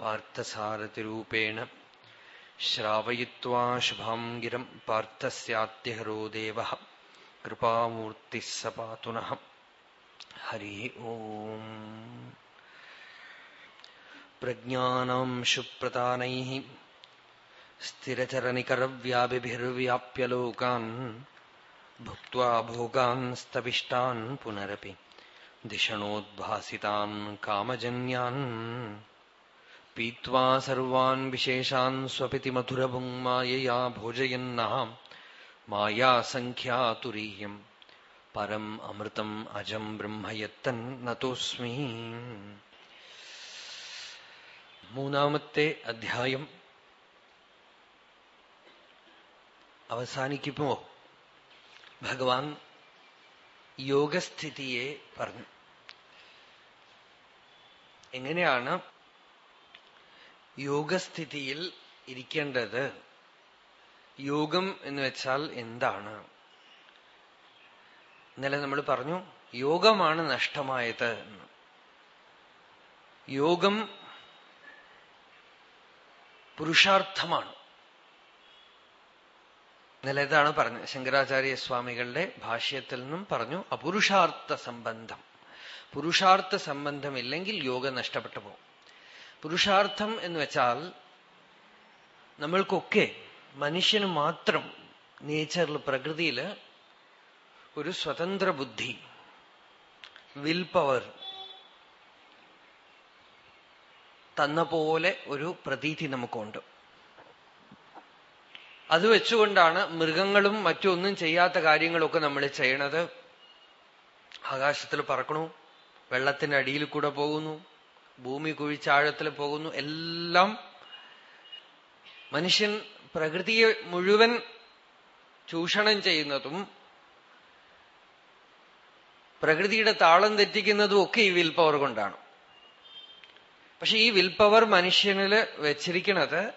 പാർത്ഥസാരഥിരൂപേണ ശ്രാവയിത്വാ ശുഭാംഗിരം പാർത്ഥസ്യാത്യഹരോ ദേവ കൃപാമൂർത്തി സ പാതുനഃ ഹരി ഓം. പ്രജ്ഞാനം ശുപ്രതാനൈ സ്ഥിരചരനികരവ്യാപിഭിർവ്യാപ്യലോകാൻ ഭുക്വാ ഭോഗാൻസ്തവിഷ്ടാൻ പുനരപി. ധിഷണോദ്ഭാസിതാൻ കാമജന്യാൻ पीत्वा सर्वान् विशेषान् स्वपिति मधुरभुङ् मायया भोजयन्नः मायासङ्ख्यातुरीयम् परम् अमृतम् अजम् ब्रह्म यत्तन्नतोऽस्मि മൂന്നാമത്തെ അധ്യായം അവസാനിക്കുമ്പോ ഭഗവാൻ യോഗസ്ഥിതിയെ പറഞ്ഞു എങ്ങനെയാണ് യോഗസ്ഥിതിയിൽ ഇരിക്കേണ്ടത് യോഗം എന്ന് വെച്ചാൽ എന്താണ്? ഇന്നലെ നമ്മൾ പറഞ്ഞു യോഗമാണ് നഷ്ടമായത് യോഗം പുരുഷാർത്ഥമാണ്. ഇന്നലെ ഇതാണ് പറഞ്ഞത്. ശങ്കരാചാര്യ സ്വാമികളുടെ ഭാഷ്യത്തിൽ നിന്നും പറഞ്ഞു അപുരുഷാർത്ഥ സംബന്ധം. പുരുഷാർത്ഥ സംബന്ധമില്ലെങ്കിൽ യോഗം നഷ്ടപ്പെട്ടു പോകും. പുരുഷാർത്ഥം എന്ന് വെച്ചാൽ നമ്മൾക്കൊക്കെ മനുഷ്യന് മാത്രം നേച്ചറിൽ പ്രകൃതിയിൽ ഒരു സ്വതന്ത്ര ബുദ്ധി വിൽ പവർ തന്ന പോലെ ഒരു പ്രതീതി നമുക്കുണ്ട്. അത് വെച്ചുകൊണ്ടാണ് മൃഗങ്ങളും മറ്റൊന്നും ചെയ്യാത്ത കാര്യങ്ങളൊക്കെ നമ്മൾ ചെയ്യണത്. ആകാശത്തിൽ പറക്കണു വെള്ളത്തിന്റെ അടിയിൽ കൂടെ പോകുന്നു ഭൂമി കുഴിച്ചാഴത്തിൽ പോകുന്നു. എല്ലാം മനുഷ്യൻ പ്രകൃതിയെ മുഴുവൻ ചൂഷണം ചെയ്യുന്നതും പ്രകൃതിയുടെ താളം തെറ്റിക്കുന്നതും ഒക്കെ ഈ വിൽ പവർ കൊണ്ടാണ്. പക്ഷെ ഈ വിൽ പവർ മനുഷ്യനിൽ വെച്ചിരിക്കുന്നത്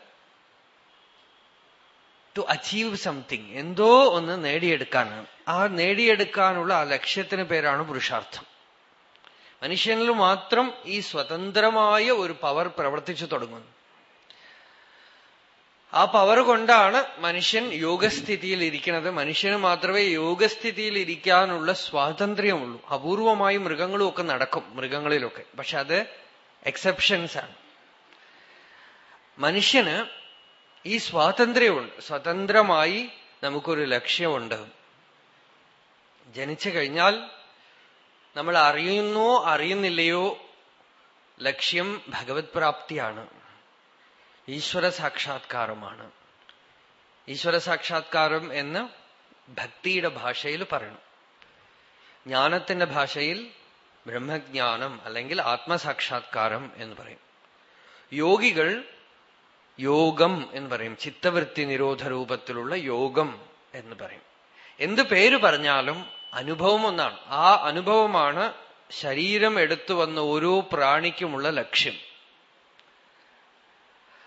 ടു അച്ചീവ് സംതിങ് എന്തോ ഒന്ന് നേടിയെടുക്കാനാണ്. ആ നേടിയെടുക്കാനുള്ള ആ ലക്ഷ്യത്തിന് പേരാണ് പുരുഷാർത്ഥം. മനുഷ്യനിൽ മാത്രം ഈ സ്വതന്ത്രമായ ഒരു പവർ പ്രവർത്തിച്ചു തുടങ്ങുന്നു. ആ പവർ കൊണ്ടാണ് മനുഷ്യൻ യോഗസ്ഥിതിയിൽ ഇരിക്കുന്നത്. മനുഷ്യന് മാത്രമേ യോഗസ്ഥിതിയിൽ ഇരിക്കാനുള്ള സ്വാതന്ത്ര്യമുള്ളൂ. അപൂർവമായി മൃഗങ്ങളും ഒക്കെ നടക്കും മൃഗങ്ങളിലൊക്കെ. പക്ഷെ അത് എക്സെപ്ഷൻസ് ആണ്. മനുഷ്യന് ഈ സ്വാതന്ത്ര്യമുണ്ട്. സ്വതന്ത്രമായി നമുക്കൊരു ലക്ഷ്യമുണ്ട്. ജനിച്ചു കഴിഞ്ഞാൽ നമ്മൾ അറിയുന്നോ അറിയുന്നില്ലയോ ലക്ഷ്യം ഭഗവത് പ്രാപ്തിയാണ്. ഈശ്വര സാക്ഷാത്കാരമാണ്. ഈശ്വര സാക്ഷാത്കാരം എന്ന് ഭക്തിയുടെ ഭാഷയിൽ പറയണം. ജ്ഞാനത്തിന്റെ ഭാഷയിൽ ബ്രഹ്മജ്ഞാനം അല്ലെങ്കിൽ ആത്മസാക്ഷാത്കാരം എന്ന് പറയും. യോഗികൾ യോഗം എന്ന് പറയും. ചിത്തവൃത്തി നിരോധ രൂപത്തിലുള്ള യോഗം എന്ന് പറയും. എന്ത് പേര് പറഞ്ഞാലും അനുഭവം ഒന്നാണ്. ആ അനുഭവമാണ് ശരീരം എടുത്തു വന്ന ഓരോ പ്രാണിക്കുമുള്ള ലക്ഷ്യം.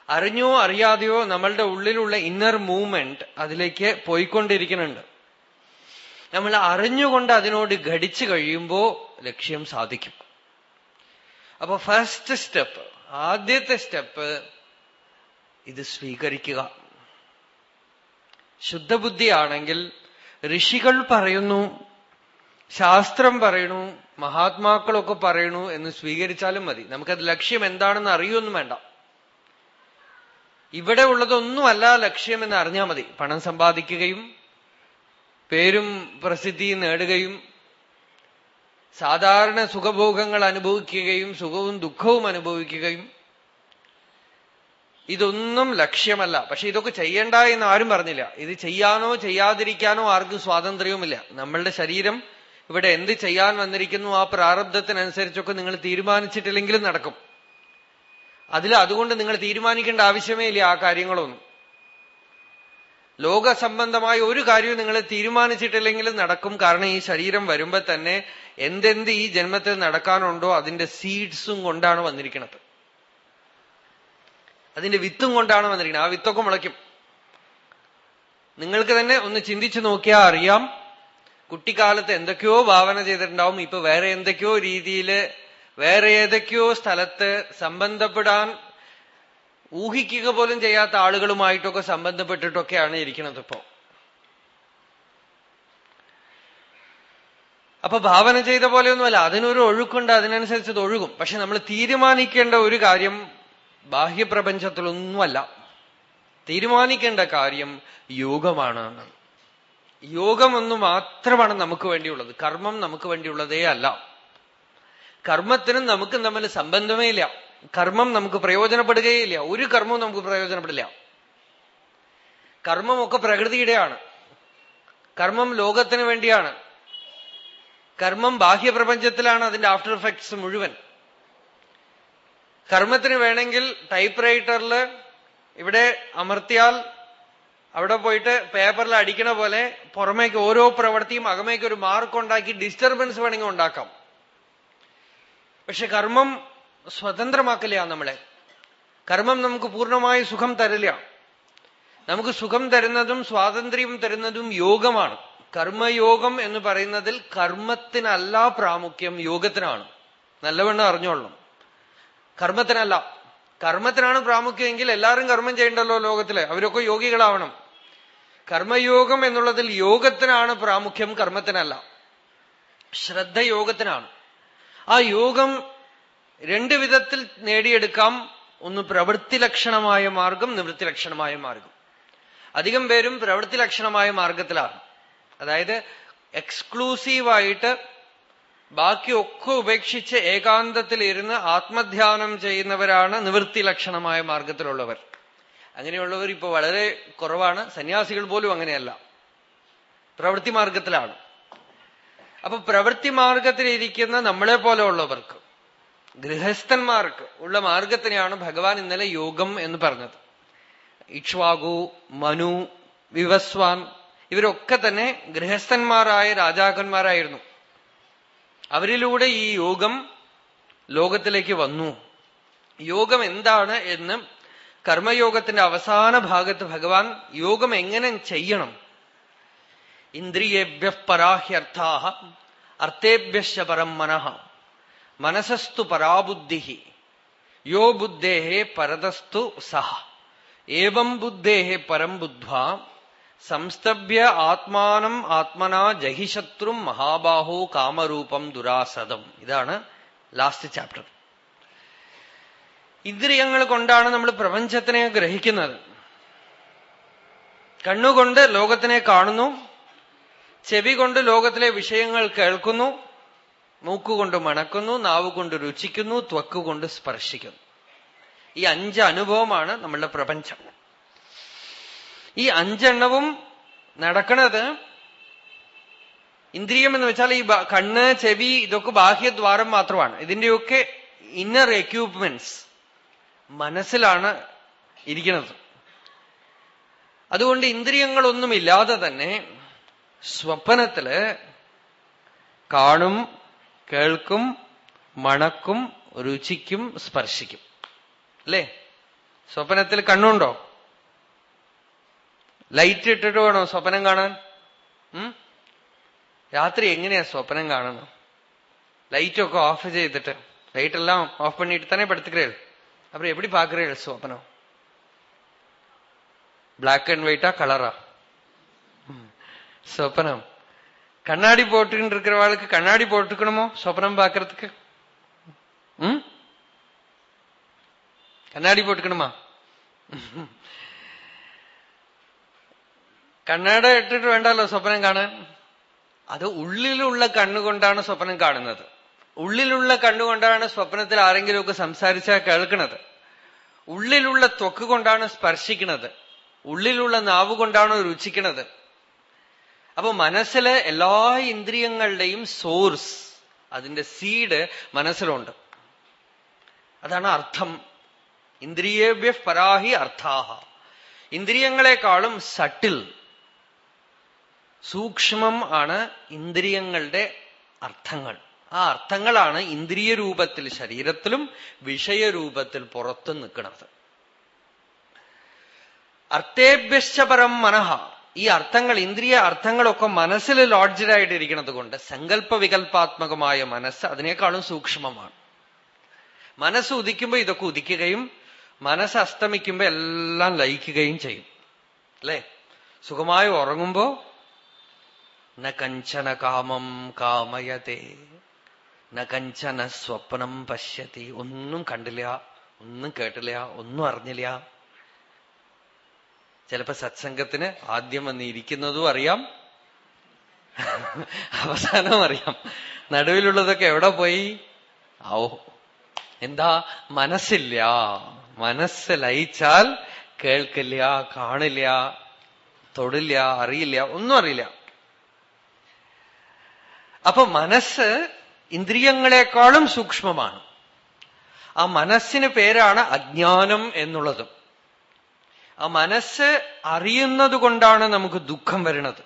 അറിഞ്ഞോ അറിയാതെയോ നമ്മളുടെ ഉള്ളിലുള്ള ഇന്നർ മൂവ്മെന്റ് അതിലേക്ക് പോയിക്കൊണ്ടിരിക്കുന്നുണ്ട്. നമ്മൾ അറിഞ്ഞുകൊണ്ട് അതിനോട് ഘടിച്ചു കഴിയുമ്പോ ലക്ഷ്യം സാധിക്കും. അപ്പൊ ഫസ്റ്റ് സ്റ്റെപ്പ് ആദ്യത്തെ സ്റ്റെപ്പ് ഇത് സ്വീകരിക്കുക. ശുദ്ധബുദ്ധിയാണെങ്കിൽ ഋഷികൾ പറയുന്നു ശാസ്ത്രം പറയണു മഹാത്മാക്കളൊക്കെ പറയണു എന്ന് സ്വീകരിച്ചാലും മതി. നമുക്കത് ലക്ഷ്യം എന്താണെന്ന് അറിയൊന്നും വേണ്ട. ഇവിടെ ഉള്ളതൊന്നുമല്ല ലക്ഷ്യം എന്ന് അറിഞ്ഞാൽ മതി. പണം സമ്പാദിക്കുകയും പേരും പ്രസിദ്ധിയും നേടുകയും സാധാരണ സുഖഭോഗങ്ങൾ അനുഭവിക്കുകയും സുഖവും ദുഃഖവും അനുഭവിക്കുകയും. ഇതൊന്നും ലക്ഷ്യമല്ല. പക്ഷെ ഇതൊക്കെ ചെയ്യണ്ട എന്ന് ആരും പറഞ്ഞില്ല. ഇത് ചെയ്യാനോ ചെയ്യാതിരിക്കാനോ ആർക്കും സ്വാതന്ത്ര്യവുമില്ല. നമ്മളുടെ ശരീരം ഇവിടെ എന്ത് ചെയ്യാൻ വന്നിരിക്കുന്നു ആ പ്രാരബ്ധത്തിനനുസരിച്ചൊക്കെ നിങ്ങൾ തീരുമാനിച്ചിട്ടില്ലെങ്കിലും നടക്കും. അതിൽ അതുകൊണ്ട് നിങ്ങൾ തീരുമാനിക്കേണ്ട ആവശ്യമേ ഇല്ല ആ കാര്യങ്ങളൊന്നും. ലോക സംബന്ധമായ ഒരു കാര്യവും നിങ്ങൾ തീരുമാനിച്ചിട്ടില്ലെങ്കിലും നടക്കും. കാരണം ഈ ശരീരം വരുമ്പോ തന്നെ എന്തെന്ത് ഈ ജന്മത്തിൽ നടക്കാനുണ്ടോ അതിന്റെ സീഡ്സും കൊണ്ടാണ് വന്നിരിക്കുന്നത്. അതിന്റെ വിത്തും കൊണ്ടാണ് വന്നിരിക്കുന്നത്. ആ വിത്തൊക്കെ മുളയ്ക്കും. നിങ്ങൾക്ക് തന്നെ ഒന്ന് ചിന്തിച്ചു നോക്കിയാൽ അറിയാം. കുട്ടിക്കാലത്ത് എന്തൊക്കെയോ ഭാവന ചെയ്തിട്ടുണ്ടാവും. ഇപ്പൊ വേറെ എന്തൊക്കെയോ രീതിയിൽ വേറെ ഏതൊക്കെയോ സ്ഥലത്ത് സംബന്ധപ്പെടാൻ ഊഹിക്കുക പോലും ചെയ്യാത്ത ആളുകളുമായിട്ടൊക്കെ സംബന്ധപ്പെട്ടിട്ടൊക്കെയാണ് ഇരിക്കുന്നത് ഇപ്പോ. അപ്പൊ ഭാവന ചെയ്ത പോലെയൊന്നുമല്ല. അതിനൊരു ഒഴുക്കുണ്ട് അതിനനുസരിച്ച് അത് ഒഴുകും. പക്ഷെ നമ്മൾ തീരുമാനിക്കേണ്ട ഒരു കാര്യം ബാഹ്യപ്രപഞ്ചത്തിലൊന്നുമല്ല. തീരുമാനിക്കേണ്ട കാര്യം യോഗമാണ്. യോഗം ഒന്ന് മാത്രമാണ് നമുക്ക് വേണ്ടിയുള്ളത്. കർമ്മം നമുക്ക് വേണ്ടിയുള്ളതേ അല്ല. കർമ്മത്തിനും നമുക്കും തമ്മിൽ സംബന്ധമേ ഇല്ല. കർമ്മം നമുക്ക് പ്രയോജനപ്പെടുകയില്ല. ഒരു കർമ്മവും നമുക്ക് പ്രയോജനപ്പെടില്ല. കർമ്മമൊക്കെ പ്രകൃതിയുടെയാണ്. കർമ്മം ലോകത്തിന് വേണ്ടിയാണ്. കർമ്മം ബാഹ്യപ്രപഞ്ചത്തിലാണ് അതിന്റെ ആഫ്റ്റർ എഫക്ട്സ് മുഴുവൻ. കർമ്മത്തിന് വേണമെങ്കിൽ ടൈപ്പ് റൈറ്ററിൽ ഇവിടെ അമർത്തിയാൽ അവിടെ പോയിട്ട് പേപ്പറിൽ അടിക്കണ പോലെ പുറമേക്ക് ഓരോ പ്രവൃത്തിയും അകമേക്ക് ഒരു മാർക്ക് ഉണ്ടാക്കി ഡിസ്റ്റർബൻസ് വേണമെങ്കിൽ ഉണ്ടാക്കാം. പക്ഷെ കർമ്മം സ്വതന്ത്രമാക്കില്ല നമ്മളെ. കർമ്മം നമുക്ക് പൂർണമായി സുഖം തരില്ല നമുക്ക് സുഖം തരുന്നതും സ്വാതന്ത്ര്യം തരുന്നതും യോഗമാണ്. കർമ്മയോഗം എന്ന് പറയുന്നതിൽ കർമ്മത്തിനല്ല പ്രാമുഖ്യം യോഗത്തിനാണ്. നല്ലവണ്ണം അറിഞ്ഞോളണം. കർമ്മത്തിനല്ല. കർമ്മത്തിനാണ് പ്രാമുഖ്യമെങ്കിൽ എല്ലാവരും കർമ്മം ചെയ്യണ്ടല്ലോ ലോകത്തിൽ. അവരൊക്കെ യോഗികളാവണം. കർമ്മയോഗം എന്നുള്ളതിൽ യോഗത്തിനാണ് പ്രാമുഖ്യം കർമ്മത്തിനല്ല. ശ്രദ്ധ യോഗത്തിനാണ് ആ യോഗം രണ്ട് വിധത്തിൽ നേടിയെടുക്കാം. ഒന്ന് പ്രവൃത്തി ലക്ഷണമായ മാർഗം നിവൃത്തി ലക്ഷണമായ മാർഗം. അധികം പേരും പ്രവൃത്തി ലക്ഷണമായ മാർഗത്തിലാണ്. അതായത് എക്സ്ക്ലൂസീവായിട്ട് ബാക്കിയൊക്കെ ഉപേക്ഷിച്ച് ഏകാന്തത്തിൽ ഇരുന്ന് ആത്മധ്യാനം ചെയ്യുന്നവരാണ് നിവൃത്തി ലക്ഷണമായ മാർഗത്തിലുള്ളവർ. അങ്ങനെയുള്ളവർ ഇപ്പൊ വളരെ കുറവാണ്. സന്യാസികൾ പോലും അങ്ങനെയല്ല. പ്രവൃത്തി മാർഗത്തിലാണ്. അപ്പൊ പ്രവൃത്തി മാർഗത്തിലിരിക്കുന്ന നമ്മളെ പോലെ ഉള്ളവർക്ക് ഗൃഹസ്ഥന്മാർക്ക് ഉള്ള മാർഗത്തിനെയാണ് ഭഗവാൻ ഇന്നലെ യോഗം എന്ന് പറഞ്ഞത്. ഇക്ഷ്വാകു മനു വിവസ്വാൻ ഇവരൊക്കെ തന്നെ ഗൃഹസ്ഥന്മാരായ രാജാക്കന്മാരായിരുന്നു. അവരിലൂടെ ഈ യോഗം ലോകത്തിലേക്ക് വന്നു. യോഗം എന്താണ് എന്ന് കർമ്മയോഗത്തിന്റെ അവസാന ഭാഗത്ത് ഭഗവാൻ യോഗം എങ്ങനെ ചെയ്യണം? ഇന്ദ്രിയേഭ്യ പരാഹ്യർത്ഥാ അർത്ഥേഭ്യശ്ച പരം മനഃ മനസസ്തു പരാബുദ്ധി യോ ബുദ്ധേ പരതസ്തു സഹ ഏവം ബുദ്ധേ പരം ബുദ്ധ്വ സംസ്തഭ്യ ആത്മാനം ആത്മനാ ജഹിശത്രും മഹാബാഹോ കാമരൂപം ദുരാസദം. ഇതാണ് ലാസ്റ്റ് ചാപ്റ്റർ ഇന്ദ്രിയങ്ങൾ കൊണ്ടാണ് നമ്മൾ പ്രപഞ്ചത്തിനെ ഗ്രഹിക്കുന്നത്. കണ്ണുകൊണ്ട് ലോകത്തിനെ കാണുന്നു. ചെവി കൊണ്ട് ലോകത്തിലെ വിഷയങ്ങൾ കേൾക്കുന്നു. മൂക്കുകൊണ്ട് മണക്കുന്നു. നാവ് കൊണ്ട് രുചിക്കുന്നു. ത്വക്ക് കൊണ്ട് സ്പർശിക്കുന്നു. ഈ അഞ്ച് അനുഭവമാണ് നമ്മളുടെ പ്രപഞ്ചം. ഈ അഞ്ചെണ്ണവും നടക്കുന്നത് ഇന്ദ്രിയം എന്ന് വെച്ചാൽ ഈ കണ്ണ് ചെവി ഇതൊക്കെ ബാഹ്യദ്വാരം മാത്രമാണ്. ഇതിന്റെയൊക്കെ ഇന്നർ എക്യൂപ്മെന്റ്സ് മനസ്സിലാണ് ഇരിക്കുന്നത്. അതുകൊണ്ട് ഇന്ദ്രിയങ്ങളൊന്നുമില്ലാതെ തന്നെ സ്വപ്നത്തിൽ കാണും കേൾക്കും മണക്കും രുചിക്കും സ്പർശിക്കും. അല്ലേ? സ്വപ്നത്തിൽ കണ്ണുണ്ടോ? ലൈറ്റ് ഇട്ടിട്ട് വേണോ സ്വപ്നം കാണാൻ? രാത്രി എങ്ങനെയാ സ്വപ്നം കാണുന്നത്? ലൈറ്റൊക്കെ ഓഫ് ചെയ്തിട്ട് ലൈറ്റെല്ലാം ഓഫ് പണിയിട്ട് തന്നെ പടുത്തുക്കേ அப்புறம் எப்படி பாக்குறீர்கள் സ്വപ്നം பிளாக் அண்ட் ஒயிட்டா கலரா சொப்பனம் கண்ணாடி போட்டுக்கிட்டு இருக்கிறவாளுக்கு கண்ணாடி போட்டுக்கணுமோ சொப்பனம் பாக்குறதுக்கு ம் കണ്ണാടി പോട്ടുക്കണമാ കണ്ണാട ഇട്ടിട്ട് വേണ്ടല്ലോ സ്വപ്നം കാണാൻ അത് ഉള്ളിലുള്ള കണ്ണുകൊണ്ടാണ് സ്വപ്നം കാണുന്നത് ഉള്ളിലുള്ള കണ്ണുകൊണ്ടാണ് സ്വപ്നത്തിൽ ആരെങ്കിലുമൊക്കെ സംസാരിച്ചാൽ കേൾക്കുന്നത് ഉള്ളിലുള്ള ത്വക്ക് കൊണ്ടാണ് സ്പർശിക്കുന്നത് ഉള്ളിലുള്ള നാവ് കൊണ്ടാണ് രുചിക്കുന്നത് അപ്പൊ മനസ്സിലെ എല്ലാ ഇന്ദ്രിയങ്ങളുടെയും സോഴ്സ് അതിന്റെ സീഡ് മനസ്സിലുണ്ട്. അതാണ് അർത്ഥം. ഇന്ദ്രിയേഭ്യ പരാഹി അർത്ഥാഹ. ഇന്ദ്രിയങ്ങളെക്കാളും സട്ടിൽ സൂക്ഷ്മം ആണ് ഇന്ദ്രിയങ്ങളുടെ അർത്ഥങ്ങൾ. ആ അർത്ഥങ്ങളാണ് ഇന്ദ്രിയ രൂപത്തിൽ ശരീരത്തിലും വിഷയരൂപത്തിൽ പുറത്തു നിൽക്കുന്നത്. അർത്ഥേഭ്യശ്ചപരം മനഃ. ഈ അർത്ഥങ്ങൾ ഇന്ദ്രിയ അർത്ഥങ്ങളൊക്കെ മനസ്സിൽ ലോഡ്ജഡായിട്ടിരിക്കുന്നത് കൊണ്ട് സങ്കല്പ വികല്പാത്മകമായ മനസ്സ് അതിനേക്കാളും സൂക്ഷ്മമാണ്. മനസ്സ് ഉദിക്കുമ്പോൾ ഇതൊക്കെ ഉദിക്കുകയും മനസ്സ് അസ്തമിക്കുമ്പോ എല്ലാം ലയിക്കുകയും ചെയ്യും. അല്ലേ? സുഖമായി ഉറങ്ങുമ്പോ ന കഞ്ചന കാമം കാമയതേ. ന കഞ്ചന സ്വപ്നം പശ്യത്തി ഒന്നും കണ്ടില്ല ഒന്നും കേട്ടില്ല ഒന്നും അറിഞ്ഞില്ല. ചിലപ്പോ സത്സംഗത്തിന് ആദ്യം വന്നിരിക്കുന്നതും അറിയാം. അവസാനം അറിയാം. നടുവിലുള്ളതൊക്കെ എവിടെ പോയി? ഓ എന്താ? മനസ്സില്ല. മനസ്സ് ലയിച്ചാൽ കേൾക്കില്ല കാണില്ല തൊടില്ല അറിയില്ല ഒന്നും അറിയില്ല. അപ്പൊ മനസ്സ് ഇന്ദ്രിയങ്ങളെക്കാളും സൂക്ഷ്മമാണ്. ആ മനസ്സിന് പേരാണ് അജ്ഞാനം എന്നുള്ളതും. ആ മനസ്സ് അറിയുന്നത് കൊണ്ടാണ് നമുക്ക് ദുഃഖം വരുന്നത്.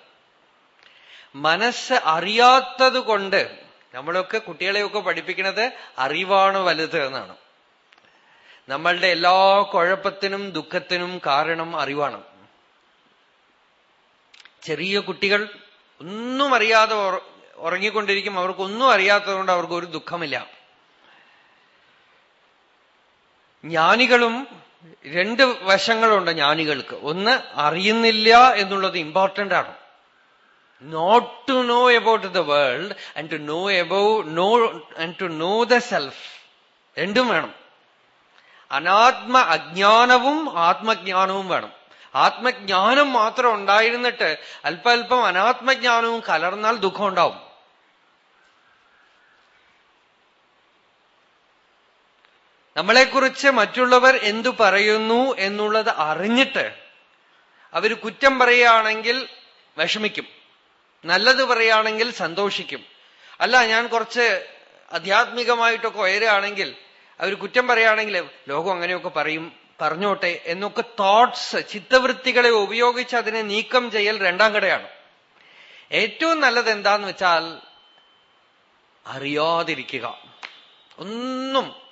മനസ്സ് അറിയാത്തത് കൊണ്ട് നമ്മളൊക്കെ കുട്ടികളെയൊക്കെ പഠിപ്പിക്കുന്നത് അറിവാണ് വലുത് എന്നാണ്. നമ്മളുടെ എല്ലാ കുഴപ്പത്തിനും ദുഃഖത്തിനും കാരണം അറിവാണ്. ചെറിയ കുട്ടികൾ ഒന്നും അറിയാതെ ഉറങ്ങിക്കൊണ്ടിരിക്കും അവർക്കൊന്നും അറിയാത്തതുകൊണ്ട് അവർക്ക് ഒരു ദുഃഖമില്ല. ജ്ഞാനികളും രണ്ട് വശങ്ങളുണ്ട് ജ്ഞാനികൾക്ക്. ഒന്ന് അറിയുന്നില്ല എന്നുള്ളത് ഇമ്പോർട്ടന്റ് ആണ്. Not to know about the world and to know about know and to know the self രണ്ടും വേണം. അനാത്മ അജ്ഞാനവും ആത്മജ്ഞാനവും വേണം. ആത്മജ്ഞാനം മാത്രം ഉണ്ടായിരുന്നിട്ട് അല്പ അല്പം അനാത്മജ്ഞാനവും കലർന്നാൽ ദുഃഖം ഉണ്ടാവും. നമ്മളെക്കുറിച്ച് മറ്റുള്ളവർ എന്തു പറയുന്നു എന്നുള്ളത് അറിഞ്ഞിട്ട് അവർ കുറ്റം പറയുകയാണെങ്കിൽ വിഷമിക്കും. നല്ലത് പറയുകയാണെങ്കിൽ സന്തോഷിക്കും. അല്ല ഞാൻ കുറച്ച് ആധ്യാത്മികമായിട്ടൊക്കെ ഉയരുകയാണെങ്കിൽ അവർ കുറ്റം പറയുകയാണെങ്കിൽ ലോകം അങ്ങനെയൊക്കെ പറയും പറഞ്ഞോട്ടെ എന്നൊക്കെ തോട്ട്സ് ചിത്തവൃത്തികളെ ഉപയോഗിച്ച് അതിനെ നീക്കം ചെയ്യൽ രണ്ടാം കടയാണ്. ഏറ്റവും നല്ലത് എന്താന്ന് വെച്ചാൽ അറിയാതിരിക്കുക. ഒന്നും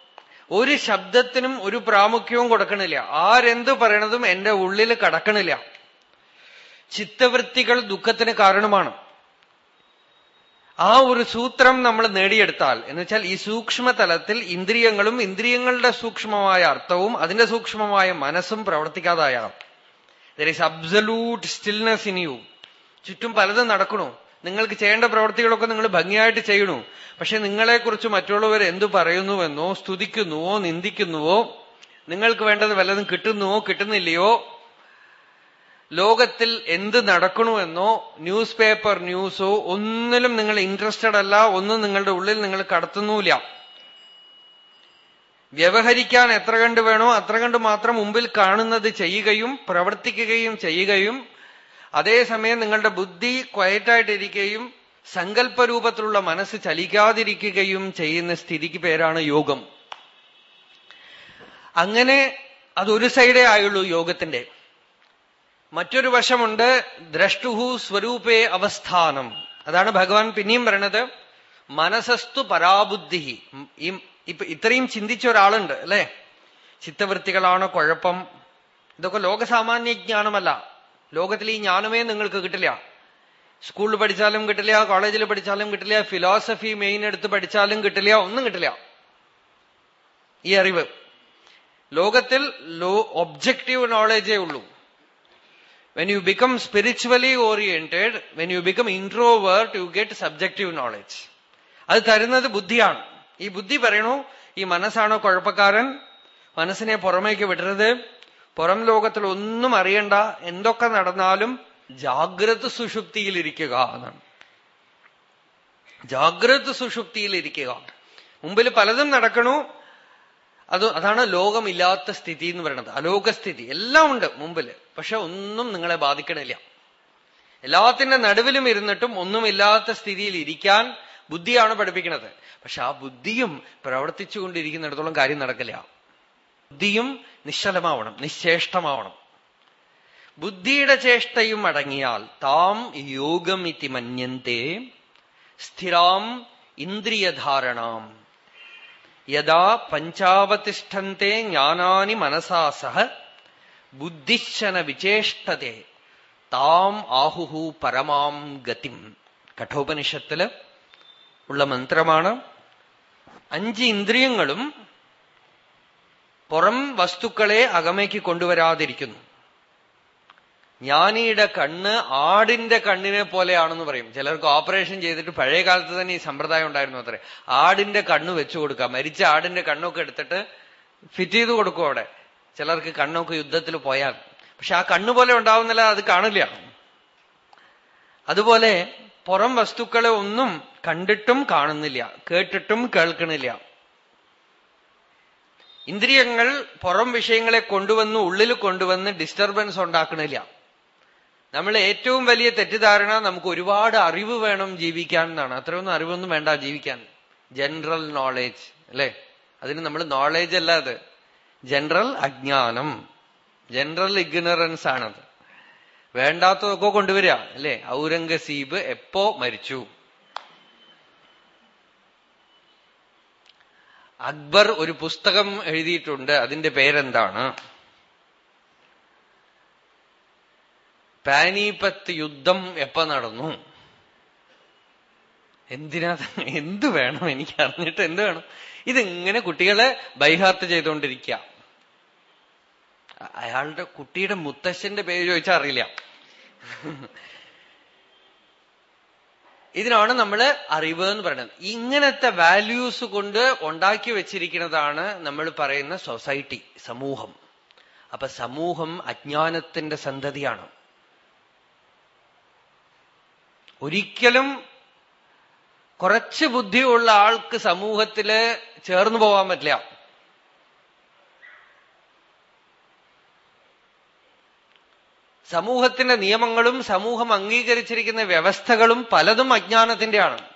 ഒരു ശബ്ദത്തിനും ഒരു പ്രാമുഖ്യവും കൊടുക്കണില്ല. ആരെന്ത് പറയണതും എന്റെ ഉള്ളിൽ കടക്കണില്ല. ചിത്തവൃത്തികൾ ദുഃഖത്തിന് കാരണമാണ്. ആ ഒരു സൂത്രം നമ്മൾ നേടിയെടുത്താൽ എന്ന് വെച്ചാൽ ഈ സൂക്ഷ്മ തലത്തിൽ ഇന്ദ്രിയങ്ങളും ഇന്ദ്രിയങ്ങളുടെ സൂക്ഷ്മമായ അർത്ഥവും അതിന്റെ സൂക്ഷ്മമായ മനസ്സും പ്രവർത്തിക്കാതായാൽ there is absolute stillness in you ചുറ്റും പലതും നടക്കണു. നിങ്ങൾക്ക് ചെയ്യേണ്ട പ്രവൃത്തികളൊക്കെ നിങ്ങൾ ഭംഗിയായിട്ട് ചെയ്യണു. പക്ഷെ നിങ്ങളെക്കുറിച്ച് മറ്റുള്ളവർ എന്തു പറയുന്നുവെന്നോ സ്തുതിക്കുന്നുവോ നിന്ദിക്കുന്നുവോ നിങ്ങൾക്ക് വേണ്ടത് വല്ലതും കിട്ടുന്നുവോ കിട്ടുന്നില്ലയോ ലോകത്തിൽ എന്ത് നടക്കണമെന്നോ ന്യൂസ് പേപ്പർ ന്യൂസോ ഒന്നിലും നിങ്ങൾ ഇൻട്രസ്റ്റഡ് അല്ല ഒന്നും നിങ്ങളുടെ ഉള്ളിൽ നിങ്ങൾ കടത്തുന്നില്ല. വ്യവഹരിക്കാൻ എത്ര കണ്ട് വേണോ അത്ര കണ്ട് മാത്രം മുമ്പിൽ കാണുന്നത് ചെയ്യുകയും പ്രവർത്തിക്കുകയും ചെയ്യുകയും അതേസമയം നിങ്ങളുടെ ബുദ്ധി ക്വയറ്റായിട്ടിരിക്കുകയും സങ്കല്പരൂപത്തിലുള്ള മനസ്സ് ചലിക്കാതിരിക്കുകയും ചെയ്യുന്ന സ്ഥിതിക്ക് പേരാണ് യോഗം. അങ്ങനെ അതൊരു സൈഡേ ആയുള്ളൂ യോഗത്തിന്റെ. മറ്റൊരു വശമുണ്ട് ദ്രഷ്ടുഹു സ്വരൂപേ അവസ്ഥാനം. അതാണ് ഭഗവാൻ പിന്നെയും പറയണത് മനസ്സസ്തു പരാബുദ്ധി. ഈ ഇപ്പൊ ഇത്രയും ചിന്തിച്ച ഒരാളുണ്ട് അല്ലെ? ചിത്തവൃത്തികളാണ് കുഴപ്പം. ഇതൊക്കെ ലോകസാമാന്യ ജ്ഞാനമല്ല ലോകത്തിൽ ഈ ജ്ഞാനമേ നിങ്ങൾക്ക് കിട്ടില്ല. സ്കൂളിൽ പഠിച്ചാലും കിട്ടില്ല കോളേജിൽ പഠിച്ചാലും കിട്ടില്ല ഫിലോസഫി മെയിൻ എടുത്ത് പഠിച്ചാലും കിട്ടില്ല ഒന്നും കിട്ടില്ല. ഈ അറിവ്. ലോകത്തിൽ ലോ ഒബ്ജക്റ്റീവ് നോളജേ ഉള്ളൂ. When you become spiritually oriented when you become introvert you get subjective knowledge. അത് തരുന്നത് ബുദ്ധിയാണ്. ഈ ബുദ്ധി പറയണു ഈ മനസ്സാണോ കുഴപ്പക്കാരൻ? മനസ്സിനെ പുറമേക്ക് വിടരുത്. പുറം ലോകത്തിൽ ഒന്നും അറിയണ്ട എന്തൊക്കെ നടന്നാലും ജാഗ്രത സുഷുപ്തിയിൽ ഇരിക്കുക എന്നാണ്. ജാഗ്രത സുഷുപ്തിയിൽ ഇരിക്കുക. മുമ്പിൽ പലതും നടക്കണു. അത് അതാണ് ലോകമില്ലാത്ത സ്ഥിതി എന്ന് പറയുന്നത്. അലോകസ്ഥിതി. എല്ലാം ഉണ്ട് മുമ്പിൽ പക്ഷെ ഒന്നും നിങ്ങളെ ബാധിക്കണില്ല. എല്ലാത്തിന്റെ നടുവിലും ഇരുന്നിട്ടും ഒന്നുമില്ലാത്ത സ്ഥിതിയിൽ ഇരിക്കാൻ ബുദ്ധിയാണ് പഠിപ്പിക്കുന്നത് പക്ഷെ ആ ബുദ്ധിയും പ്രവർത്തിച്ചുകൊണ്ടിരിക്കുന്നിടത്തോളം കാര്യം നടക്കില്ല. ബുദ്ധിയും നിശ്ചലമാവണം നിശ്ചേഷ്ടമാവണം. ബുദ്ധിയുടെ ചേഷ്ടയും അടങ്ങിയാൽ താം യോഗം ഇതി മന്യന്തേ സ്ഥിരാം ഇന്ദ്രിയധാരണാം. യഥാ പഞ്ചാവതിഷ്ഠത്തെ ജ്ഞാനാനി മനസാ സഹ ബുദ്ധിശ്ചന വിചേഷ്ടതെ താം ആഹുഹു പരമാം ഗതിം. കഠോപനിഷത്തിൽ ഉള്ള മന്ത്രമാണ് അഞ്ച് ഇന്ദ്രിയങ്ങളും പുറം വസ്തുക്കളെ അകമയ്ക്ക് കൊണ്ടുവരാതിരിക്കുന്നു. ജ്ഞാനിയുടെ കണ്ണ് ആടിന്റെ കണ്ണിനെ പോലെയാണെന്ന് പറയും. ചിലർക്ക് ഓപ്പറേഷൻ ചെയ്തിട്ട് പഴയ കാലത്ത് തന്നെ ഈ സമ്പ്രദായം ഉണ്ടായിരുന്നു അത്രേ. ആടിന്റെ കണ്ണ് വെച്ചു കൊടുക്കുക മരിച്ച ആടിന്റെ കണ്ണൊക്കെ എടുത്തിട്ട് ഫിറ്റ് ചെയ്ത് കൊടുക്കും അവിടെ. ചിലർക്ക് കണ്ണൊക്കെ യുദ്ധത്തിൽ പോയാൽ. പക്ഷെ ആ കണ്ണു പോലെ ഉണ്ടാവുന്നില്ല അത് കാണില്ല. അതുപോലെ പുറം വസ്തുക്കളെ ഒന്നും കണ്ടിട്ടും കാണുന്നില്ല കേട്ടിട്ടും കേൾക്കണില്ല. ഇന്ദ്രിയങ്ങൾ പുറം വിഷയങ്ങളെ കൊണ്ടുവന്ന് ഉള്ളിൽ കൊണ്ടുവന്ന് ഡിസ്റ്റർബൻസ് ഉണ്ടാക്കണില്ല. നമ്മൾ ഏറ്റവും വലിയ തെറ്റിദ്ധാരണ നമുക്ക് ഒരുപാട് അറിവ് വേണം ജീവിക്കാൻ എന്നാണ്. അത്രയൊന്നും അറിവൊന്നും വേണ്ട ജീവിക്കാൻ. ജനറൽ നോളേജ് അല്ലെ? അതിന് നമ്മൾ നോളേജ് അല്ല അത്. ജനറൽ അജ്ഞാനം. ജനറൽ ഇഗ്നറൻസ് ആണത്. വേണ്ടാത്തതൊക്കെ കൊണ്ടുവരിക അല്ലെ? ഔരംഗസീബ് എപ്പോ മരിച്ചു? അക്ബർ ഒരു പുസ്തകം എഴുതിയിട്ടുണ്ട്. അതിന്റെ പേരെന്താണ്? പാനീപത്ത് യുദ്ധം എപ്പ നടന്നു? എന്തിനാ എന്ത് വേണം? എനിക്ക് അറിഞ്ഞിട്ട് എന്ത് വേണം? ഇതിങ്ങനെ കുട്ടികളെ ബൈഹാർട്ട് ചെയ്തുകൊണ്ടിരിക്കുക അയാളുടെ കുട്ടിയുടെ മുത്തശ്ശന്റെ പേര് ചോദിച്ചാൽ അറിയില്ല. ഇതിനാണ് നമ്മൾ അറിവ് എന്ന് പറയുന്നത്. ഇങ്ങനത്തെ വാല്യൂസ് കൊണ്ട് ഉണ്ടാക്കി വെച്ചിരിക്കുന്നതാണ് നമ്മൾ പറയുന്ന സൊസൈറ്റി സമൂഹം. അപ്പൊ സമൂഹം അജ്ഞാനത്തിന്റെ സന്തതിയാണ്. ഒരിക്കലും കുറച്ച് ബുദ്ധിയുള്ള ആൾക്ക് സമൂഹത്തിൽ ചേർന്നു പോകാൻ പറ്റില്ല. സമൂഹത്തിന്റെ നിയമങ്ങളും സമൂഹം അംഗീകരിച്ചിരിക്കുന്ന വ്യവസ്ഥകളും പലതും അജ്ഞാനത്തിന്റെയാണ്.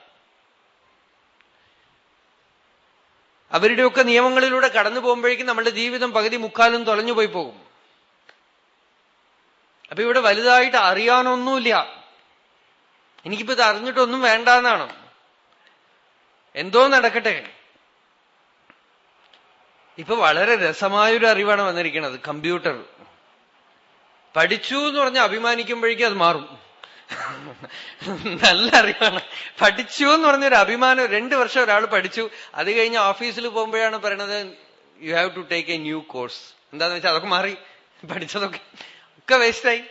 അവരുടെയൊക്കെ നിയമങ്ങളിലൂടെ കടന്നു പോകുമ്പോഴേക്കും നമ്മളുടെ ജീവിതം പകുതി മുക്കാലും തൊലഞ്ഞു പോയി പോകും. അപ്പൊ ഇവിടെ വലുതായിട്ട് അറിയാനൊന്നുമില്ല. എനിക്കിപ്പോ ഇത് അറിഞ്ഞിട്ടൊന്നും വേണ്ട എന്നാണ് എന്തോ നടക്കട്ടെ. ഇപ്പൊ വളരെ രസമായൊരു അറിവാണ് വന്നിരിക്കുന്നത് കമ്പ്യൂട്ടർ. പഠിച്ചു എന്ന് പറഞ്ഞ അഭിമാനിക്കുമ്പോഴേക്കും അത് മാറും. നല്ല അറിവാണ്. പഠിച്ചു എന്ന് പറഞ്ഞൊരു അഭിമാനം രണ്ടു വർഷം ഒരാൾ പഠിച്ചു. അത് കഴിഞ്ഞ് ഓഫീസിൽ പോകുമ്പോഴാണ് പറയണത് you have to take a new course എന്താന്ന് വെച്ചാൽ അതൊക്കെ മാറി. പഠിച്ചതൊക്കെ ഒക്കെ വേസ്റ്റായി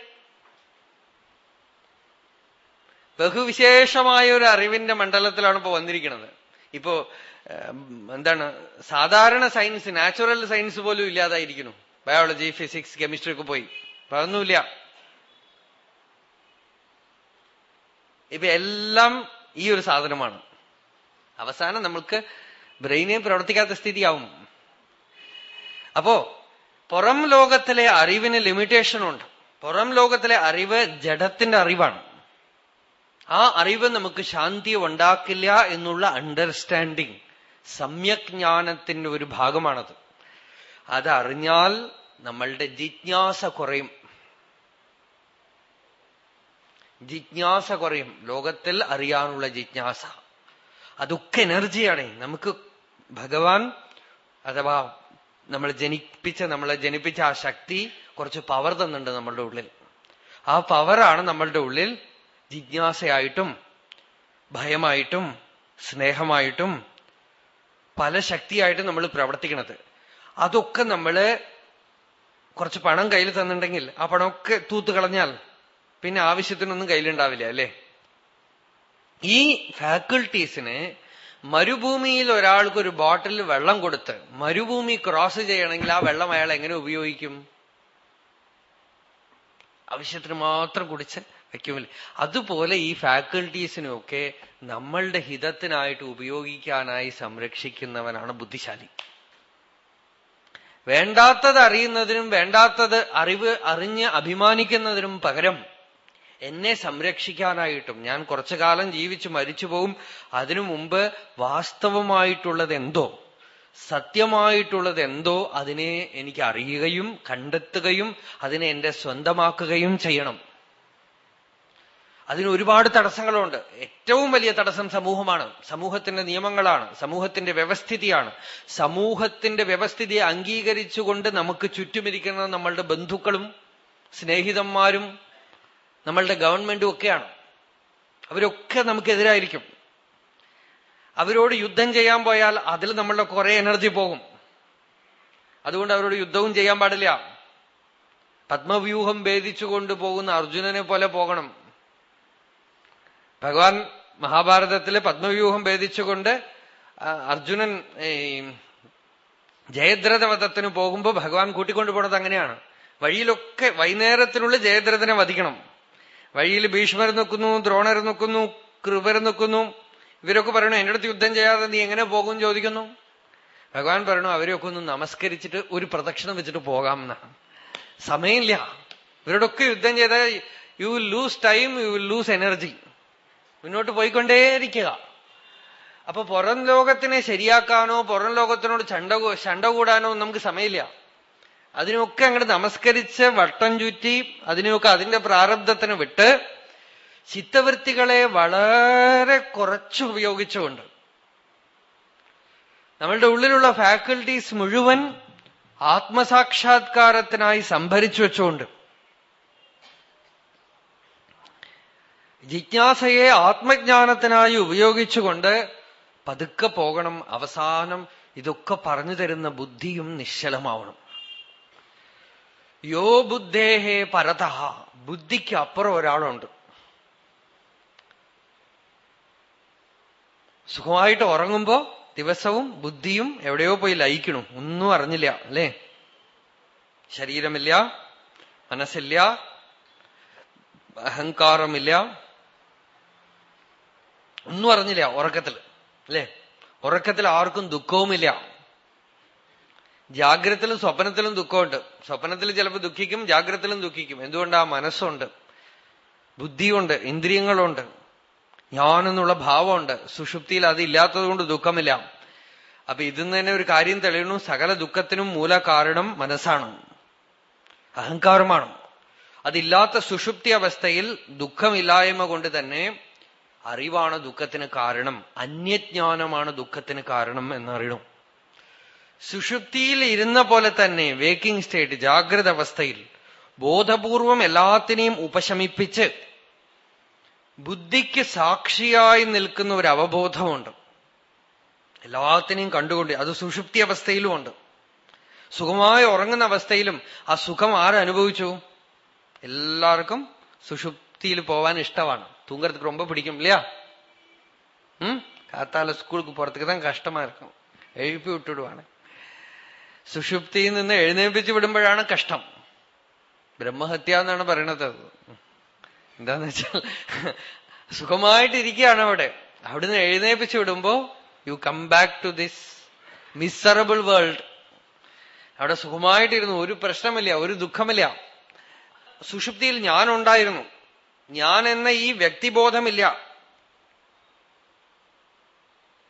ബഹുവിശേഷമായ ഒരു അറിവിന്റെ മണ്ഡലത്തിലാണ് ഇപ്പോ വന്നിരിക്കുന്നത് ഇപ്പോ എന്താണ് സാധാരണ സയൻസ് നാച്ചുറൽ സയൻസ് പോലും ഇല്ലാതായിരിക്കുന്നു. ബയോളജി ഫിസിക്സ് കെമിസ്ട്രി ഒക്കെ പോയി. അതൊന്നുമില്ല ഇപ്പൊ എല്ലാം ഈ ഒരു സാധനമാണ്. അവസാനം നമ്മൾക്ക് ബ്രെയിനെ പ്രവർത്തിക്കാത്ത സ്ഥിതിയാവും. അപ്പോ പുറം ലോകത്തിലെ അറിവിന് ലിമിറ്റേഷൻ ഉണ്ട്. പുറം ലോകത്തിലെ അറിവ് ജഡത്തിന്റെ അറിവാണ്. ആ അറിവ് നമുക്ക് ശാന്തി ഉണ്ടാക്കില്ല എന്നുള്ള അണ്ടർസ്റ്റാൻഡിങ് സമ്യജ്ഞാനത്തിന്റെ ഒരു ഭാഗമാണത്. അതറിഞ്ഞാൽ നമ്മളുടെ ജിജ്ഞാസ കുറയും. ജിജ്ഞാസ കുറയും. ലോകത്തിൽ അറിയാനുള്ള ജിജ്ഞാസ. അതൊക്കെ എനർജിയാണ്. നമുക്ക് ഭഗവാൻ അഥവാ നമ്മൾ ജനിപ്പിച്ച നമ്മളെ ജനിപ്പിച്ച ആ ശക്തി കുറച്ച് പവർ തന്നിട്ടുണ്ട് നമ്മളുടെ ഉള്ളിൽ. ആ പവറാണ് നമ്മളുടെ ഉള്ളിൽ ജിജ്ഞാസയായിട്ടും ഭയമായിട്ടും സ്നേഹമായിട്ടും പല ശക്തിയായിട്ടും നമ്മൾ പ്രവർത്തിക്കണത് അതൊക്കെ നമ്മൾ കുറച്ച് പണം കയ്യിൽ തന്നിട്ടുണ്ടെങ്കിൽ ആ പണമൊക്കെ തൂത്ത് കളഞ്ഞാൽ പിന്നെ ആവശ്യത്തിനൊന്നും കയ്യിലുണ്ടാവില്ല അല്ലേ? ഈ ഫാക്കൾട്ടീസിന് മരുഭൂമിയിൽ ഒരാൾക്ക് ഒരു ബോട്ടിൽ വെള്ളം കൊടുത്ത് മരുഭൂമി ക്രോസ് ചെയ്യണമെങ്കിൽ ആ വെള്ളം അയാൾ എങ്ങനെ ഉപയോഗിക്കും? ആവശ്യത്തിന് മാത്രം കുടിച്ച് വയ്ക്കുമില്ല? അതുപോലെ ഈ ഫാക്കൾട്ടീസിനൊക്കെ നമ്മളുടെ ഹിതത്തിനായിട്ട് ഉപയോഗിക്കാനായി സംരക്ഷിക്കുന്നവനാണ് ബുദ്ധിശാലി. വേണ്ടാത്തത് അറിയുന്നതിനും വേണ്ടാത്തത് അറിവ് അറിഞ്ഞ് അഭിമാനിക്കുന്നതിനും പകരം എന്നെ സംരക്ഷിക്കാനായിട്ടും. ഞാൻ കുറച്ചു കാലം ജീവിച്ച് മരിച്ചു പോവും. അതിനു മുമ്പ് വാസ്തവമായിട്ടുള്ളത് എന്തോ സത്യമായിട്ടുള്ളത് എന്തോ അതിനെ എനിക്ക് അറിയുകയും കണ്ടെത്തുകയും അതിനെ എന്റെ സ്വന്തമാക്കുകയും ചെയ്യണം. അതിന് ഒരുപാട് തടസ്സങ്ങളുണ്ട്. ഏറ്റവും വലിയ തടസ്സം സമൂഹമാണ്. സമൂഹത്തിന്റെ നിയമങ്ങളാണ്. സമൂഹത്തിന്റെ വ്യവസ്ഥിതിയാണ്. സമൂഹത്തിന്റെ വ്യവസ്ഥിതിയെ അംഗീകരിച്ചുകൊണ്ട് നമുക്ക് ചുറ്റുമിരിക്കുന്ന നമ്മളുടെ ബന്ധുക്കളും സ്നേഹിതന്മാരും നമ്മളുടെ ഗവൺമെന്റും ഒക്കെയാണ്. അവരൊക്കെ നമുക്കെതിരായിരിക്കും. അവരോട് യുദ്ധം ചെയ്യാൻ പോയാൽ അതിൽ നമ്മളുടെ കുറെ എനർജി പോകും. അതുകൊണ്ട് അവരോട് യുദ്ധവും ചെയ്യാൻ പാടില്ല. പത്മവ്യൂഹം ഭേദിച്ചു കൊണ്ടുപോകുന്ന അർജുനനെ പോലെ പോകണം. ഭഗവാൻ മഹാഭാരതത്തിൽ പത്മവ്യൂഹം ഭേദിച്ചുകൊണ്ട് അർജുനൻ ജയദ്രഥവധത്തിന് പോകുമ്പോൾ ഭഗവാൻ കൂട്ടിക്കൊണ്ടു പോണത് അങ്ങനെയാണ്. വഴിയിലൊക്കെ വൈകുന്നേരത്തിനുള്ളിൽ ജയദ്രഥനെ വധിക്കണം. വഴിയിൽ ഭീഷ്മർ നിൽക്കുന്നു ദ്രോണർ നിൽക്കുന്നു കൃപർ നിൽക്കുന്നു. ഇവരൊക്കെ പറയണു എന്റെ അടുത്ത് യുദ്ധം ചെയ്യാതെ നീ എങ്ങനെ പോകും? ചോദിക്കുന്നു. ഭഗവാൻ പറയണു അവരെയൊക്കെ ഒന്ന് നമസ്കരിച്ചിട്ട് ഒരു പ്രദക്ഷിണം വെച്ചിട്ട് പോകാം എന്നാണ് സമയമില്ല. ഇവരോടൊക്കെ യുദ്ധം ചെയ്താൽ you will lose time you will lose energy മുന്നോട്ട് പോയിക്കൊണ്ടേയിരിക്കുക. അപ്പൊ പുറം ലോകത്തിനെ ശരിയാക്കാനോ പുറം ലോകത്തിനോട് ചണ്ട ചണ്ട കൂടാനോ നമുക്ക് സമയമില്ല. അതിനൊക്കെ അങ്ങോട്ട് നമസ്കരിച്ച് വട്ടം ചുറ്റി അതിനെയൊക്കെ അതിന്റെ പ്രാരബ്ധത്തിന് വിട്ട് ചിത്തവൃത്തികളെ വളരെ കുറച്ച് ഉപയോഗിച്ചുകൊണ്ട് നമ്മളുടെ ഉള്ളിലുള്ള ഫാക്കൽറ്റീസ് മുഴുവൻ ആത്മസാക്ഷാത്കാരത്തിനായി സംഭരിച്ചു വെച്ചുകൊണ്ട് ജിജ്ഞാസയെ ആത്മജ്ഞാനത്തിനായി ഉപയോഗിച്ചുകൊണ്ട് പതുക്കെ പോകണം അവസാനം ഇതൊക്കെ പറഞ്ഞു തരുന്ന ബുദ്ധിയും നിശ്ചലമാവണം. യോ ബുദ്ധേഹേ പരത. ബുദ്ധിക്ക് അപ്പുറം ഒരാളുണ്ട്. സുഖമായിട്ട് ഉറങ്ങുമ്പോ ദിവസവും ബുദ്ധിയും എവിടെയോ പോയി ലയിക്കണു. ഒന്നും അറിഞ്ഞില്ല അല്ലേ? ശരീരമില്ല മനസ്സില്ല അഹങ്കാരമില്ല. ഒന്നും അറിഞ്ഞില്ല ഉറക്കത്തിൽ അല്ലേ? ഉറക്കത്തിൽ ആർക്കും ദുഃഖവുമില്ല. ജാഗ്രതത്തിലും സ്വപ്നത്തിലും ദുഃഖമുണ്ട്. സ്വപ്നത്തിൽ ചിലപ്പോൾ ദുഃഖിക്കും ജാഗ്രതത്തിലും ദുഃഖിക്കും. എന്തുകൊണ്ടാ? മനസ്സുണ്ട്. ബുദ്ധിയുണ്ട് ഇന്ദ്രിയങ്ങളുണ്ട്. ഞാനെന്നുള്ള ഭാവമുണ്ട്. സുഷുപ്തിയിൽ അതില്ലാത്തത് കൊണ്ട് ദുഃഖമില്ല. അപ്പൊ ഇതിന്ന് തന്നെ ഒരു കാര്യം തെളിയണു സകല ദുഃഖത്തിനും മൂല കാരണം മനസ്സാണ്. അഹങ്കാരമാണ്. അതില്ലാത്ത സുഷുപ്തി അവസ്ഥയിൽ ദുഃഖമില്ലായ്മ കൊണ്ട് തന്നെ അറിവാണ് ദുഃഖത്തിന് കാരണം. അന്യജ്ഞാനമാണ് ദുഃഖത്തിന് കാരണം എന്നറിയണം. സുഷുപ്തിയിൽ ഇരുന്ന പോലെ തന്നെ വേക്കിംഗ് സ്റ്റേറ്റ് ജാഗ്രത അവസ്ഥയിൽ ബോധപൂർവം എല്ലാത്തിനെയും ഉപശമിപ്പിച്ച് ബുദ്ധിക്ക് സാക്ഷിയായി നിൽക്കുന്ന ഒരു അവബോധമുണ്ട് എല്ലാത്തിനെയും കണ്ടുകൊണ്ട് അത് സുഷുപ്തി അവസ്ഥയിലും ഉണ്ട് സുഖമായി ഉറങ്ങുന്ന അവസ്ഥയിലും ആ സുഖം ആരനുഭവിച്ചു എല്ലാവർക്കും സുഷുപ്തിയിൽ പോവാൻ ഇഷ്ടമാണ് தூங்கறதுக்கு ரொம்ப பிடிக்கும் இல்லையா ம் காத்தால ஸ்கூலுக்கு போறதுக்கு தான் கஷ்டமா இருக்கும் എഴുപ്പി വിട്ടുവിടുവാണ് സുഷുപ്തിയിൽ നിന്ന് എഴുന്നേൽപ്പിച്ച് വിടുമ്പോഴാണ് കഷ്ടം. ബ്രഹ്മഹത്യ എന്നാണ് പറയണത്. എന്താന്ന് വെച്ചാൽ സുഖമായിട്ടിരിക്കുകയാണ് അവിടെ. അവിടുന്ന് എഴുന്നേൽപ്പിച്ച് വിടുമ്പോ you come back to this miserable world അവിടെ സുഖമായിട്ടിരുന്നു. ഒരു പ്രശ്നമില്ല ഒരു ദുഃഖമില്ല. സുഷുപ്തിയിൽ ഞാൻ ഉണ്ടായിരുന്നു ഞാൻ എന്ന ഈ വ്യക്തിബോധമില്ല.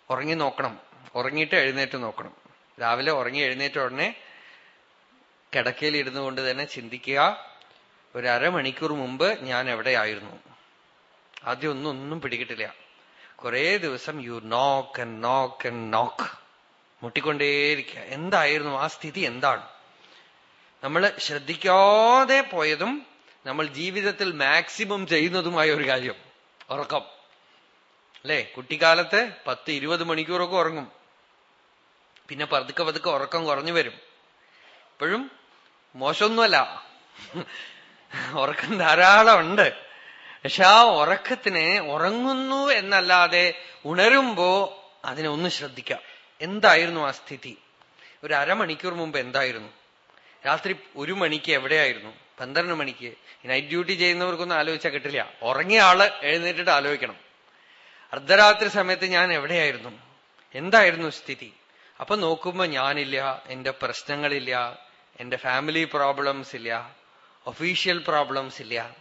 ഉറങ്ങി നോക്കണം. ഉറങ്ങിയിട്ട് എഴുന്നേറ്റ് നോക്കണം. രാവിലെ ഉറങ്ങി എഴുന്നേറ്റ ഉടനെ കിടക്കയിൽ ഇരുന്നു കൊണ്ട് തന്നെ ചിന്തിക്കുക ഒരു അരമണിക്കൂർ മുമ്പ് ഞാൻ എവിടെയായിരുന്നു? ആദ്യം ഒന്നും ഒന്നും പിടികിട്ടില്ല. കുറേ ദിവസം യു നോക്ക് നോക്ക് നോക്ക് മുട്ടിക്കൊണ്ടേയിരിക്കുക. എന്തായിരുന്നു? ആ സ്ഥിതി എന്താണ്? നമ്മൾ ശ്രദ്ധിക്കാതെ പോയതും നമ്മൾ ജീവിതത്തിൽ മാക്സിമം ചെയ്യുന്നതുമായ ഒരു കാര്യം. ഉറക്കം. അല്ലേ? കുട്ടിക്കാലത്ത് പത്ത് ഇരുപത് മണിക്കൂറൊക്കെ ഉറങ്ങും. പിന്നെ പതുക്കെ പതുക്കെ ഉറക്കം കുറഞ്ഞു വരും. ഇപ്പോഴും മോശമൊന്നുമല്ല. ഉറക്കം ധാരാളം ഉണ്ട്. പക്ഷെ ആ ഉറക്കത്തിന് ഉറങ്ങുന്നു എന്നല്ലാതെ ഉണരുമ്പോ അതിനെ ഒന്ന് ശ്രദ്ധിക്കാം. എന്തായിരുന്നു ആ സ്ഥിതി? ഒരു അരമണിക്കൂർ മുമ്പ് എന്തായിരുന്നു? രാത്രി ഒരു മണിക്ക് എവിടെയായിരുന്നു? പന്ത്രണ്ട് മണിക്ക്. നൈറ്റ് ഡ്യൂട്ടി ചെയ്യുന്നവർക്കൊന്നും ആലോചിച്ചാൽ കിട്ടില്ല. ഉറങ്ങിയ ആൾ എഴുന്നേറ്റിട്ട് ആലോചിക്കണം. അർദ്ധരാത്രി സമയത്ത് ഞാൻ എവിടെയായിരുന്നു? എന്തായിരുന്നു സ്ഥിതി? അപ്പൊ നോക്കുമ്പോ ഞാനില്ല എന്റെ പ്രശ്നങ്ങളില്ല എന്റെ ഫാമിലി പ്രോബ്ലംസ് ഇല്ല ഒഫീഷ്യൽ പ്രോബ്ലംസ് ഇല്ല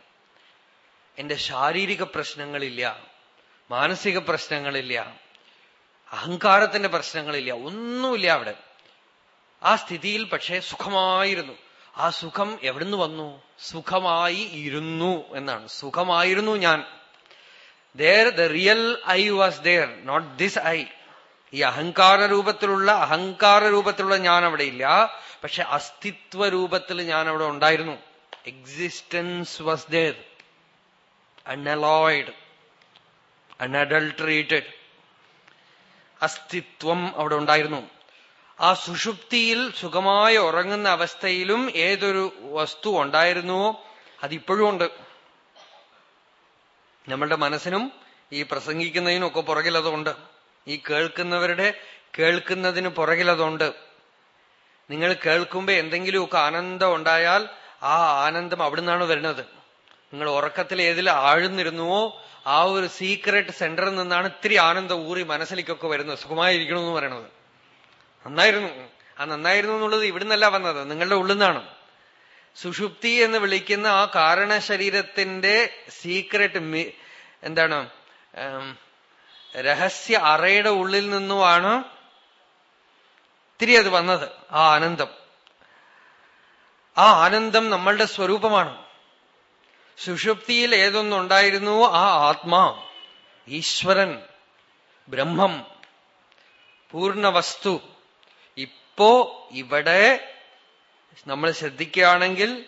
എന്റെ ശാരീരിക പ്രശ്നങ്ങളില്ല മാനസിക പ്രശ്നങ്ങളില്ല അഹങ്കാരത്തിന്റെ പ്രശ്നങ്ങളില്ല ഒന്നുമില്ല അവിടെ. ആ സ്ഥിതിയിൽ പക്ഷേ സുഖമായിരുന്നു. ആ സുഖം എവിടുന്ന് വന്നു? സുഖമായി ഇരുന്നു എന്നാണ്. സുഖമായിരുന്നു ഞാൻ. There the real I was there not this I ഈ അഹങ്കാര രൂപത്തിലുള്ള അഹങ്കാര രൂപത്തിലുള്ള ഞാൻ അവിടെ ഇല്ല. പക്ഷെ അസ്തിത്വ രൂപത്തിൽ ഞാൻ അവിടെ ഉണ്ടായിരുന്നു. Existence was there unalloyed unadulterated അസ്തിത്വം അവിടെ ഉണ്ടായിരുന്നു. ആ സുഷുപ്തിയിൽ സുഖമായി ഉറങ്ങുന്ന അവസ്ഥയിലും ഏതൊരു വസ്തു ഉണ്ടായിരുന്നുവോ അതിപ്പോഴും ഉണ്ട്. നമ്മളുടെ മനസ്സിനും ഈ പ്രസംഗിക്കുന്നതിനും ഒക്കെ പുറകിലതുണ്ട്. ഈ കേൾക്കുന്നവരുടെ കേൾക്കുന്നതിന് പുറകിലതുണ്ട് നിങ്ങൾ കേൾക്കുമ്പോ എന്തെങ്കിലുമൊക്കെ ആനന്ദം ഉണ്ടായാൽ ആ ആനന്ദം അവിടുന്നാണ് വരുന്നത്. നിങ്ങൾ ഉറക്കത്തിൽ ഏതിൽ ആഴ്ന്നിരുന്നുവോ ആ ഒരു സീക്രട്ട് സെന്ററിൽ നിന്നാണ് ഇത്തിരി ആനന്ദം ഊറി മനസ്സിലേക്കൊക്കെ വരുന്നത്. സുഖമായിരിക്കണം എന്ന് പറയണത്. നന്നായിരുന്നു. ആ നന്നായിരുന്നു എന്നുള്ളത് ഇവിടുന്നല്ല വന്നത്. നിങ്ങളുടെ ഉള്ളിൽ നിന്നാണ്. സുഷുപ്തി എന്ന് വിളിക്കുന്ന ആ കാരണ ശരീരത്തിന്റെ സീക്രട്ട് എന്താണ് രഹസ്യ അറയുടെ ഉള്ളിൽ നിന്നുമാണ് തിരി അത് വന്നത് ആ ആനന്ദം. ആ ആനന്ദം നമ്മളുടെ സ്വരൂപമാണ്. സുഷുപ്തിയിൽ ഏതൊന്നുണ്ടായിരുന്നു? ആ ആത്മാ ഈശ്വരൻ ബ്രഹ്മം പൂർണ വസ്തു ഇപ്പോ ഇവിടെ നമ്മൾ ശ്രദ്ധിക്കുകയാണെങ്കിൽ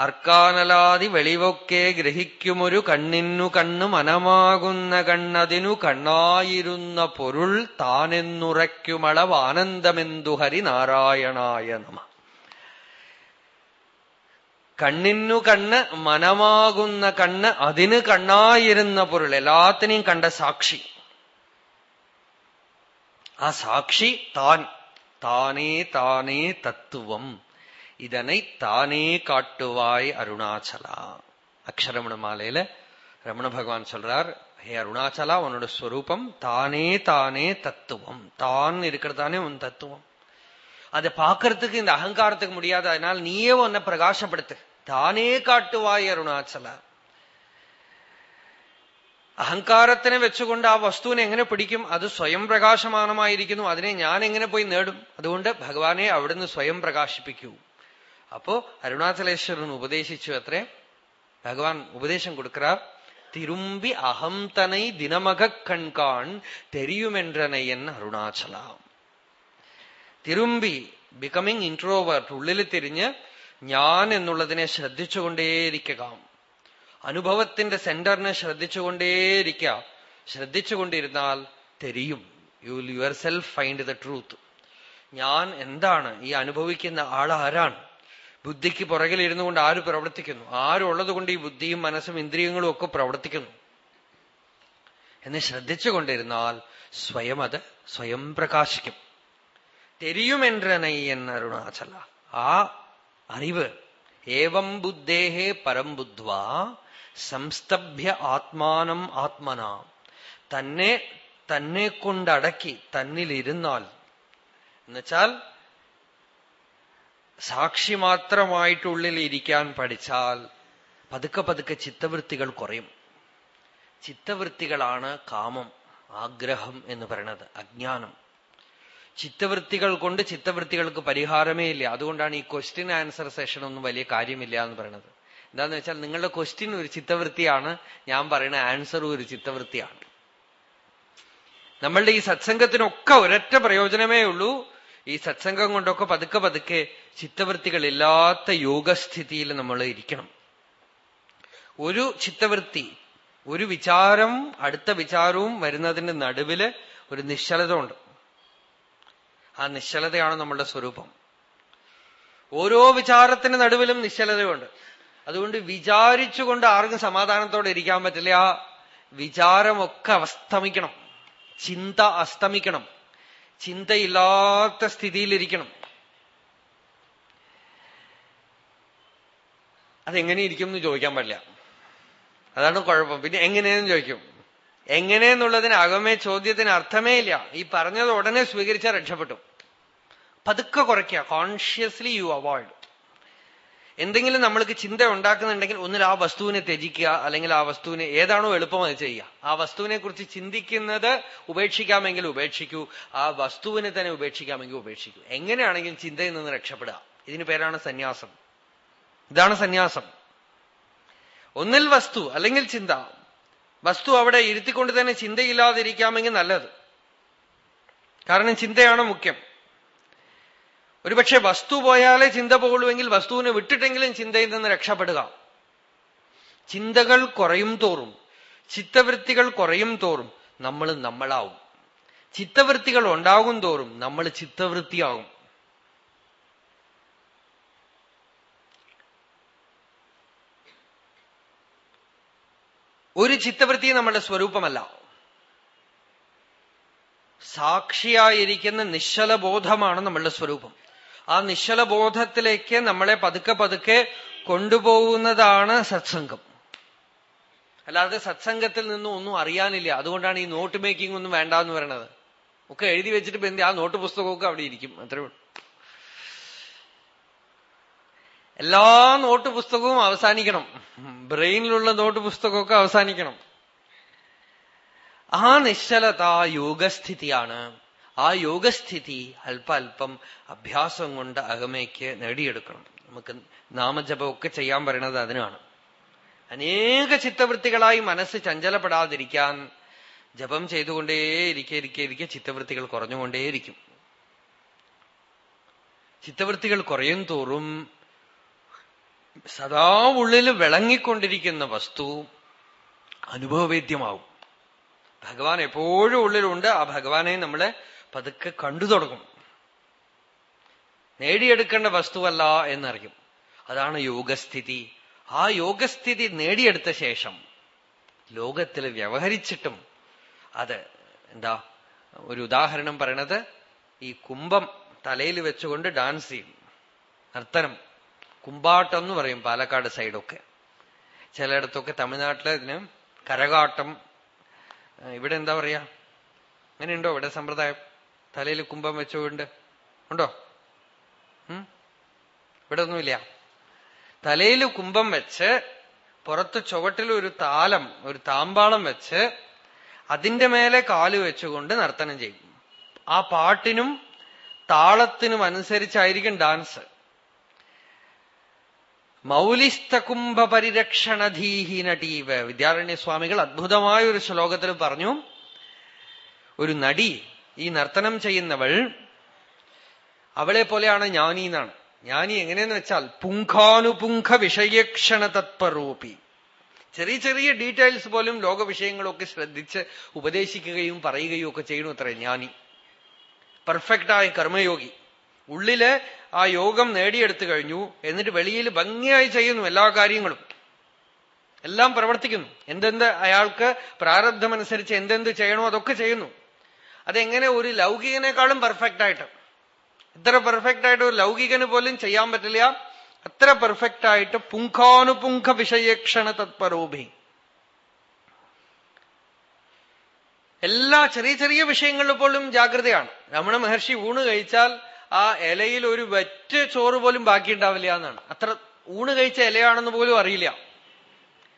അർക്കാനലാതി വെളിവൊക്കെ ഗ്രഹിക്കുമൊരു കണ്ണിനു കണ്ണു മനമാകുന്ന കണ്ണതിനു കണ്ണായിരുന്ന പൊരുൾ താനെന്നുറയ്ക്കുമളവ് ആനന്ദമെന്തു ഹരിനാരായണായ നമ. കണ്ണിനു കണ്ണ് മനമാകുന്ന കണ്ണ് അതിന് കണ്ണായിരുന്ന പൊരുൾ എല്ലാത്തിനെയും കണ്ട സാക്ഷി. ആ സാക്ഷി താൻ. താനേ താനേ തത്വം. இதனை தானே காட்டுவாய் அருணாச்சலா அக்ஷரமண மாலையில ரமண பகவான் சொல்றார் ஹே அருணாச்சலா உன்னோட ஸ்வரூபம் தானே தானே தத்துவம் தான் இருக்கிறதானே உன் தத்துவம் அதை பார்க்கறதுக்கு இந்த அகங்காரத்துக்கு முடியாது அதனால நீயே உன்னை பிரகாசப்படுத்து தானே காட்டுவாய் അരുണാചല അഹങ്കാരത്തിനെ വെച്ചുകൊണ്ട് ആ വസ്തുവിനെ എങ്ങനെ പിടിക്കും അത് സ്വയം പ്രകാശമാനമായിരിക്കുന്നു അതിനെ ഞാൻ എങ്ങനെ പോയി നേടും അതുകൊണ്ട് ഭഗവാനെ അവിടുന്ന് സ്വയം പ്രകാശിപ്പിക്കൂ അപ്പോ അരുണാചലേശ്വരൻ ഉപദേശിച്ചു അത്രേ. ഭഗവാൻ ഉപദേശം കൊടുക്കറാ. തിരുമ്പി അഹം തനൈ ദിനമക കൺകാൺ தெரியுமென்றனை என் തിരുമ്പി ബിക്കമിങ് ഇൻട്രോവേർട്ട് ഉള്ളിൽ തിരിഞ്ഞ് ഞാൻ എന്നുള്ളതിനെ ശ്രദ്ധിച്ചുകൊണ്ടേയിരിക്കുക അനുഭവത്തിന്റെ സെന്ററിനെ ശ്രദ്ധിച്ചുകൊണ്ടേയിരിക്കുക ശ്രദ്ധിച്ചുകൊണ്ടിരുന്നാൽ തെരിയും. You will yourself find the truth ഞാൻ എന്താണ്? ഈ അനുഭവിക്കുന്ന ആൾ ആരാണ് ബുദ്ധിക്ക് പുറകിലിരുന്നു കൊണ്ട് ആര് പ്രവർത്തിക്കുന്നു? ആരുള്ളത് കൊണ്ട് ഈ ബുദ്ധിയും മനസ്സും ഇന്ദ്രിയങ്ങളും ഒക്കെ പ്രവർത്തിക്കുന്നു. എന്ന് ശ്രദ്ധിച്ചു കൊണ്ടിരുന്നാൽ സ്വയം അത് സ്വയം പ്രകാശിക്കും. തെരിയുമെൻറനൈ എന്നരുണാചല ആ അറിവ് ഏവം ബുദ്ധേഹേ പരം ബുദ്ധ്വാ സംസ്തഭ്യ ആത്മാനം ആത്മന. തന്നെ തന്നെ കൊണ്ടടക്കി തന്നിലിരുന്നാൽ എന്നുവെച്ചാൽ സാക്ഷി മാത്രമായിട്ടുള്ളിൽ ഇരിക്കാൻ പഠിച്ചാൽ പതുക്കെ പതുക്കെ ചിത്തവൃത്തികൾ കുറയും. ചിത്തവൃത്തികളാണ് കാമം ആഗ്രഹം എന്ന് പറയുന്നത് അജ്ഞാനം. ചിത്തവൃത്തികൾ കൊണ്ട് ചിത്തവൃത്തികൾക്ക് പരിഹാരമേ ഇല്ല. അതുകൊണ്ടാണ് ഈ ക്വസ്റ്റ്യൻ ആൻസർ സെഷൻ ഒന്നും വലിയ കാര്യമില്ല എന്ന് പറയുന്നത്. എന്താന്ന് വെച്ചാൽ നിങ്ങളുടെ ക്വസ്റ്റ്യൻ ഒരു ചിത്തവൃത്തിയാണ് ഞാൻ പറയുന്ന ആൻസറും ഒരു ചിത്തവൃത്തിയാണ്. നമ്മളുടെ ഈ സത്സംഗത്തിനൊക്കെ ഒരൊറ്റ പ്രയോജനമേ ഉള്ളൂ. ഈ സത്സംഗം കൊണ്ടൊക്കെ പതുക്കെ പതുക്കെ ചിത്തവൃത്തികളില്ലാത്ത യോഗസ്ഥിതിയിൽ നമ്മൾ ഇരിക്കണം. ഒരു ചിത്തവൃത്തി ഒരു വിചാരം അടുത്ത വിചാരവും വരുന്നതിന്റെ നടുവിൽ ഒരു നിശ്ചലത ഉണ്ട് ആ നിശ്ചലതയാണ് നമ്മളുടെ സ്വരൂപം. ഓരോ വിചാരത്തിന് നടുവിലും നിശ്ചലതയുണ്ട്. അതുകൊണ്ട് വിചാരിച്ചുകൊണ്ട് ആർക്കും സമാധാനത്തോടെ ഇരിക്കാൻ പറ്റില്ല. വിചാരമൊക്കെ അസ്തമിക്കണം ചിന്ത അസ്തമിക്കണം. ചിന്തയില്ലാത്ത സ്ഥിതിയിലിരിക്കണം. അതെങ്ങനെ ഇരിക്കും എന്ന് ചോദിക്കാൻ പാടില്ല. അതാണ് കുഴപ്പം. പിന്നെ എങ്ങനെയെന്ന് ചോദിക്കും? എങ്ങനെയെന്നുള്ളതിന് അകമേ ചോദ്യത്തിന് അർത്ഥമേ ഇല്ല. ഈ പറഞ്ഞത് ഉടനെ സ്വീകരിച്ചാൽ രക്ഷപ്പെട്ടു. പതുക്കെ കുറയ്ക്കുക. കോൺഷ്യസ്ലി യു അവോയ്ഡ് എന്തെങ്കിലും നമ്മൾക്ക് ചിന്ത ഉണ്ടാക്കുന്നുണ്ടെങ്കിൽ ഒന്നിൽ ആ വസ്തുവിനെ ത്യജിക്കുക അല്ലെങ്കിൽ ആ വസ്തുവിനെ ഏതാണോ എളുപ്പം അത് ചെയ്യുക. ആ വസ്തുവിനെ കുറിച്ച് ചിന്തിക്കുന്നത് ഉപേക്ഷിക്കാമെങ്കിൽ ഉപേക്ഷിക്കൂ ആ വസ്തുവിനെ തന്നെ ഉപേക്ഷിക്കാമെങ്കിൽ ഉപേക്ഷിക്കൂ. എങ്ങനെയാണെങ്കിലും ചിന്തയിൽ നിന്ന് രക്ഷപ്പെടുക. ഇതിന് പേരാണ് സന്യാസം. ഇതാണ് സന്യാസം. ഒന്നിൽ വസ്തു അല്ലെങ്കിൽ ചിന്ത. വസ്തു അവിടെ ഇരുത്തിക്കൊണ്ട് തന്നെ ചിന്തയില്ലാതിരിക്കാമെങ്കിൽ നല്ലത്. കാരണം ചിന്തയാണ് മുഖ്യം. ഒരുപക്ഷെ വസ്തു പോയാലേ ചിന്ത പോകുള്ളൂവെങ്കിൽ വസ്തുവിനെ വിട്ടിട്ടെങ്കിലും ചിന്തയിൽ നിന്ന് രക്ഷപ്പെടുക. ചിന്തകൾ കുറയും തോറും ചിത്തവൃത്തികൾ കുറയും തോറും നമ്മൾ നമ്മളാവും. ചിത്തവൃത്തികൾ ഉണ്ടാകും തോറും നമ്മൾ ചിത്തവൃത്തിയാകും. ഒരു ചിത്തവൃത്തി നമ്മുടെ സ്വരൂപമല്ല. സാക്ഷിയായിരിക്കുന്ന നിശ്ചലബോധമാണ് നമ്മളുടെ സ്വരൂപം. ആ നിശ്ചലബോധത്തിലേക്ക് നമ്മളെ പതുക്കെ പതുക്കെ കൊണ്ടുപോകുന്നതാണ് സത്സംഗം. അല്ലാതെ സത്സംഗത്തിൽ നിന്നും ഒന്നും അറിയാനില്ല. അതുകൊണ്ടാണ് ഈ നോട്ട് മേക്കിംഗ് ഒന്നും വേണ്ട എന്ന് പറയണത്. ഒക്കെ എഴുതി വെച്ചിട്ട് ബന്ധി ആ നോട്ട് പുസ്തകമൊക്കെ അവിടെ ഇരിക്കും. അത്രേ ഉള്ളൂ. എല്ലാ നോട്ട് പുസ്തകവും അവസാനിക്കണം. ബ്രെയിനിലുള്ള നോട്ട് പുസ്തകമൊക്കെ അവസാനിക്കണം. ആ നിശ്ചലത യോഗസ്ഥിതിയാണ്. ആ യോഗസ്ഥിതി അല്പ അഭ്യാസം കൊണ്ട് അകമയ്ക്ക് നേടിയെടുക്കണം. നമുക്ക് നാമജപമൊക്കെ ചെയ്യാൻ പറയണത് അതിനാണ്. അനേക ചിത്തവൃത്തികളായി മനസ്സ് ചഞ്ചലപ്പെടാതിരിക്കാൻ ജപം ചെയ്തുകൊണ്ടേ ഇരിക്കെ ഇരിക്കെ ഇരിക്കെ ചിത്തവൃത്തികൾ കുറഞ്ഞുകൊണ്ടേയിരിക്കും. ചിത്തവൃത്തികൾ കുറയും തോറും സദാ ഉള്ളിൽ വിളങ്ങിക്കൊണ്ടിരിക്കുന്ന വസ്തു അനുഭവവേദ്യമാവും. ഭഗവാൻ എപ്പോഴും ഉള്ളിലുണ്ട്. ആ ഭഗവാനെ നമ്മളെ പതുക്കെ കണ്ടു തുടങ്ങും. നേടിയെടുക്കേണ്ട വസ്തുവല്ല എന്നറിയും. അതാണ് യോഗസ്ഥിതി. ആ യോഗസ്ഥിതി നേടിയെടുത്ത ശേഷം ലോകത്തിൽ വ്യവഹരിച്ചിട്ടും അത് എന്താ ഒരു ഉദാഹരണം പറയണത് ഈ കുംഭം തലയിൽ വെച്ചുകൊണ്ട് ഡാൻസ് ചെയ്യും. നർത്തനം കുമ്പാട്ടം എന്ന് പറയും പാലക്കാട് സൈഡൊക്കെ. ചിലയിടത്തൊക്കെ തമിഴ്നാട്ടിൽ ഇതിന് കരകാട്ടം ഇവിടെ എന്താ പറയാ? അങ്ങനെയുണ്ടോ ഇവിടെ സമ്പ്രദായം? തലയിൽ കുംഭം വെച്ചുകൊണ്ട് ഉണ്ടോ? ഇവിടെ ഒന്നുമില്ല തലയിൽ കുംഭം വെച്ച് പുറത്ത് ചുവട്ടിൽ ഒരു താലം ഒരു താമ്പാളം വെച്ച് അതിന്റെ മേലെ കാൽ വെച്ചുകൊണ്ട് നർത്തനം ചെയ്യും. ആ പാട്ടിനും താളത്തിനും അനുസരിച്ചായിരിക്കും ഡാൻസ്. മൗലിസ്തകുംഭ പരിരക്ഷണധീഹി നടീവ്. വിദ്യാരണ്യ സ്വാമികൾ അത്ഭുതമായ ഒരു ശ്ലോകത്തിൽ പറഞ്ഞു ഒരു നടി ഈ നർത്തനം ചെയ്യുന്നവൾ അവളെ പോലെയാണ് ജ്ഞാനി എന്നാണ്. ജ്ഞാനി എങ്ങനെയെന്ന് വെച്ചാൽ പുങ്കാനുപുങ്ക വിഷയക്ഷണ തത്പരൂപി ചെറിയ ചെറിയ ഡീറ്റെയിൽസ് പോലും ലോക വിഷയങ്ങളൊക്കെ ശ്രദ്ധിച്ച് ഉപദേശിക്കുകയും പറയുകയും ഒക്കെ ചെയ്യണു അത്ര ജ്ഞാനി. പെർഫെക്റ്റായ കർമ്മയോഗി. ഉള്ളിൽ ആ യോഗം നേടിയെടുത്തു കഴിഞ്ഞു. എന്നിട്ട് വെളിയിൽ ഭംഗിയായി ചെയ്യുന്നു എല്ലാ കാര്യങ്ങളും. എല്ലാം പ്രവർത്തിക്കുന്നു. എന്തെന്ത് അയാൾക്ക് പ്രാരബ്ധമനുസരിച്ച് എന്തെന്ത് ചെയ്യണോ അതൊക്കെ ചെയ്യുന്നു. അതെങ്ങനെ ഒരു ലൗകികനേക്കാളും പെർഫെക്റ്റ് ആയിട്ട്? ഇത്ര പെർഫെക്റ്റ് ആയിട്ട് ഒരു ലൗകികന് പോലും ചെയ്യാൻ പറ്റില്ല. അത്ര പെർഫെക്റ്റ് ആയിട്ട് പുങ്കാനുപുങ്ക വിഷയക്ഷണ തത്പരോഭി. എല്ലാ ചെറിയ ചെറിയ വിഷയങ്ങളിൽ പോലും ജാഗ്രതയാണ്. രമണ മഹർഷി ഊണ് കഴിച്ചാൽ ആ ഇലയിൽ ഒരു വെറ്റ് ചോറ് പോലും ബാക്കി ഉണ്ടാവില്ല എന്നാണ്. അത്ര ഊണ് കഴിച്ച ഇലയാണെന്ന് പോലും അറിയില്ല.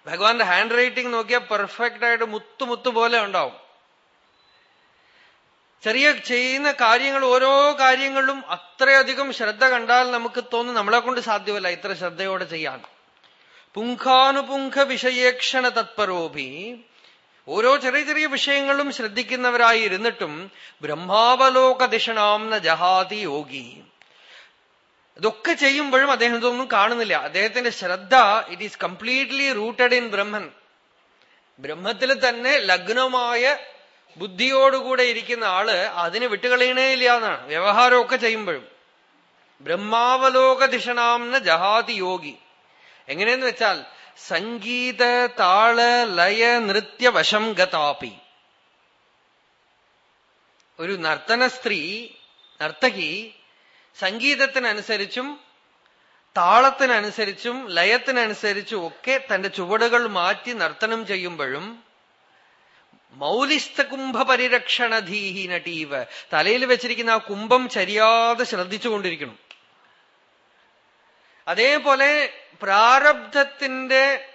ഭഗവാന്റെ ഹാൻഡ് റൈറ്റിംഗ് നോക്കിയാൽ പെർഫെക്റ്റ് ആയിട്ട് മുത്തു മുത്തു പോലെ ഉണ്ടാവും. ചെറിയ ചെയ്യുന്ന കാര്യങ്ങൾ ഓരോ കാര്യങ്ങളിലും അത്രയധികം ശ്രദ്ധ കണ്ടാൽ നമുക്ക് തോന്നും നമ്മളെ കൊണ്ട് സാധ്യമല്ല ഇത്ര ശ്രദ്ധയോടെ ചെയ്യാൻ. പുങ്കാനുപുങ്ക വിഷയേക്ഷണ തത്പരോഭി. ഓരോ ചെറിയ ചെറിയ വിഷയങ്ങളും ശ്രദ്ധിക്കുന്നവരായി ഇരുന്നിട്ടും ബ്രഹ്മാവലോക ദിഷണാംന ജഹാതി യോഗി. ഇതൊക്കെ ചെയ്യുമ്പോഴും അദ്ദേഹം ഇതൊന്നും കാണുന്നില്ല. അദ്ദേഹത്തിന്റെ ശ്രദ്ധ it is completely rooted in Brahman ബ്രഹ്മത്തിൽ തന്നെ ലഗ്നമായ ബുദ്ധിയോടുകൂടെ ഇരിക്കുന്ന ആൾ അതിന് വിട്ടുകളയണേ ഇല്ല എന്നാണ്. വ്യവഹാരമൊക്കെ ചെയ്യുമ്പോഴും. ബ്രഹ്മാവലോക ദിഷണാംന ജഹാതി യോഗി. എങ്ങനെയെന്ന് വെച്ചാൽ സംഗീത താള ലയ നൃത്യ വശം ഗതാപി. ഒരു നർത്തന സ്ത്രീ നർത്തകി സംഗീതത്തിനനുസരിച്ചും താളത്തിനനുസരിച്ചും ലയത്തിനനുസരിച്ചും ഒക്കെ തന്റെ ചുവടുകൾ മാറ്റി നർത്തനം ചെയ്യുമ്പോഴും മൗലിസ്ത കുംഭ പരിരക്ഷണധീഹി നടീവ് തലയിൽ വെച്ചിരിക്കുന്ന ആ കുംഭം ചരിയാതെ ശ്രദ്ധിച്ചുകൊണ്ടിരിക്കണം. അതേപോലെ പ്രാരബ്ധത്തിന്റെ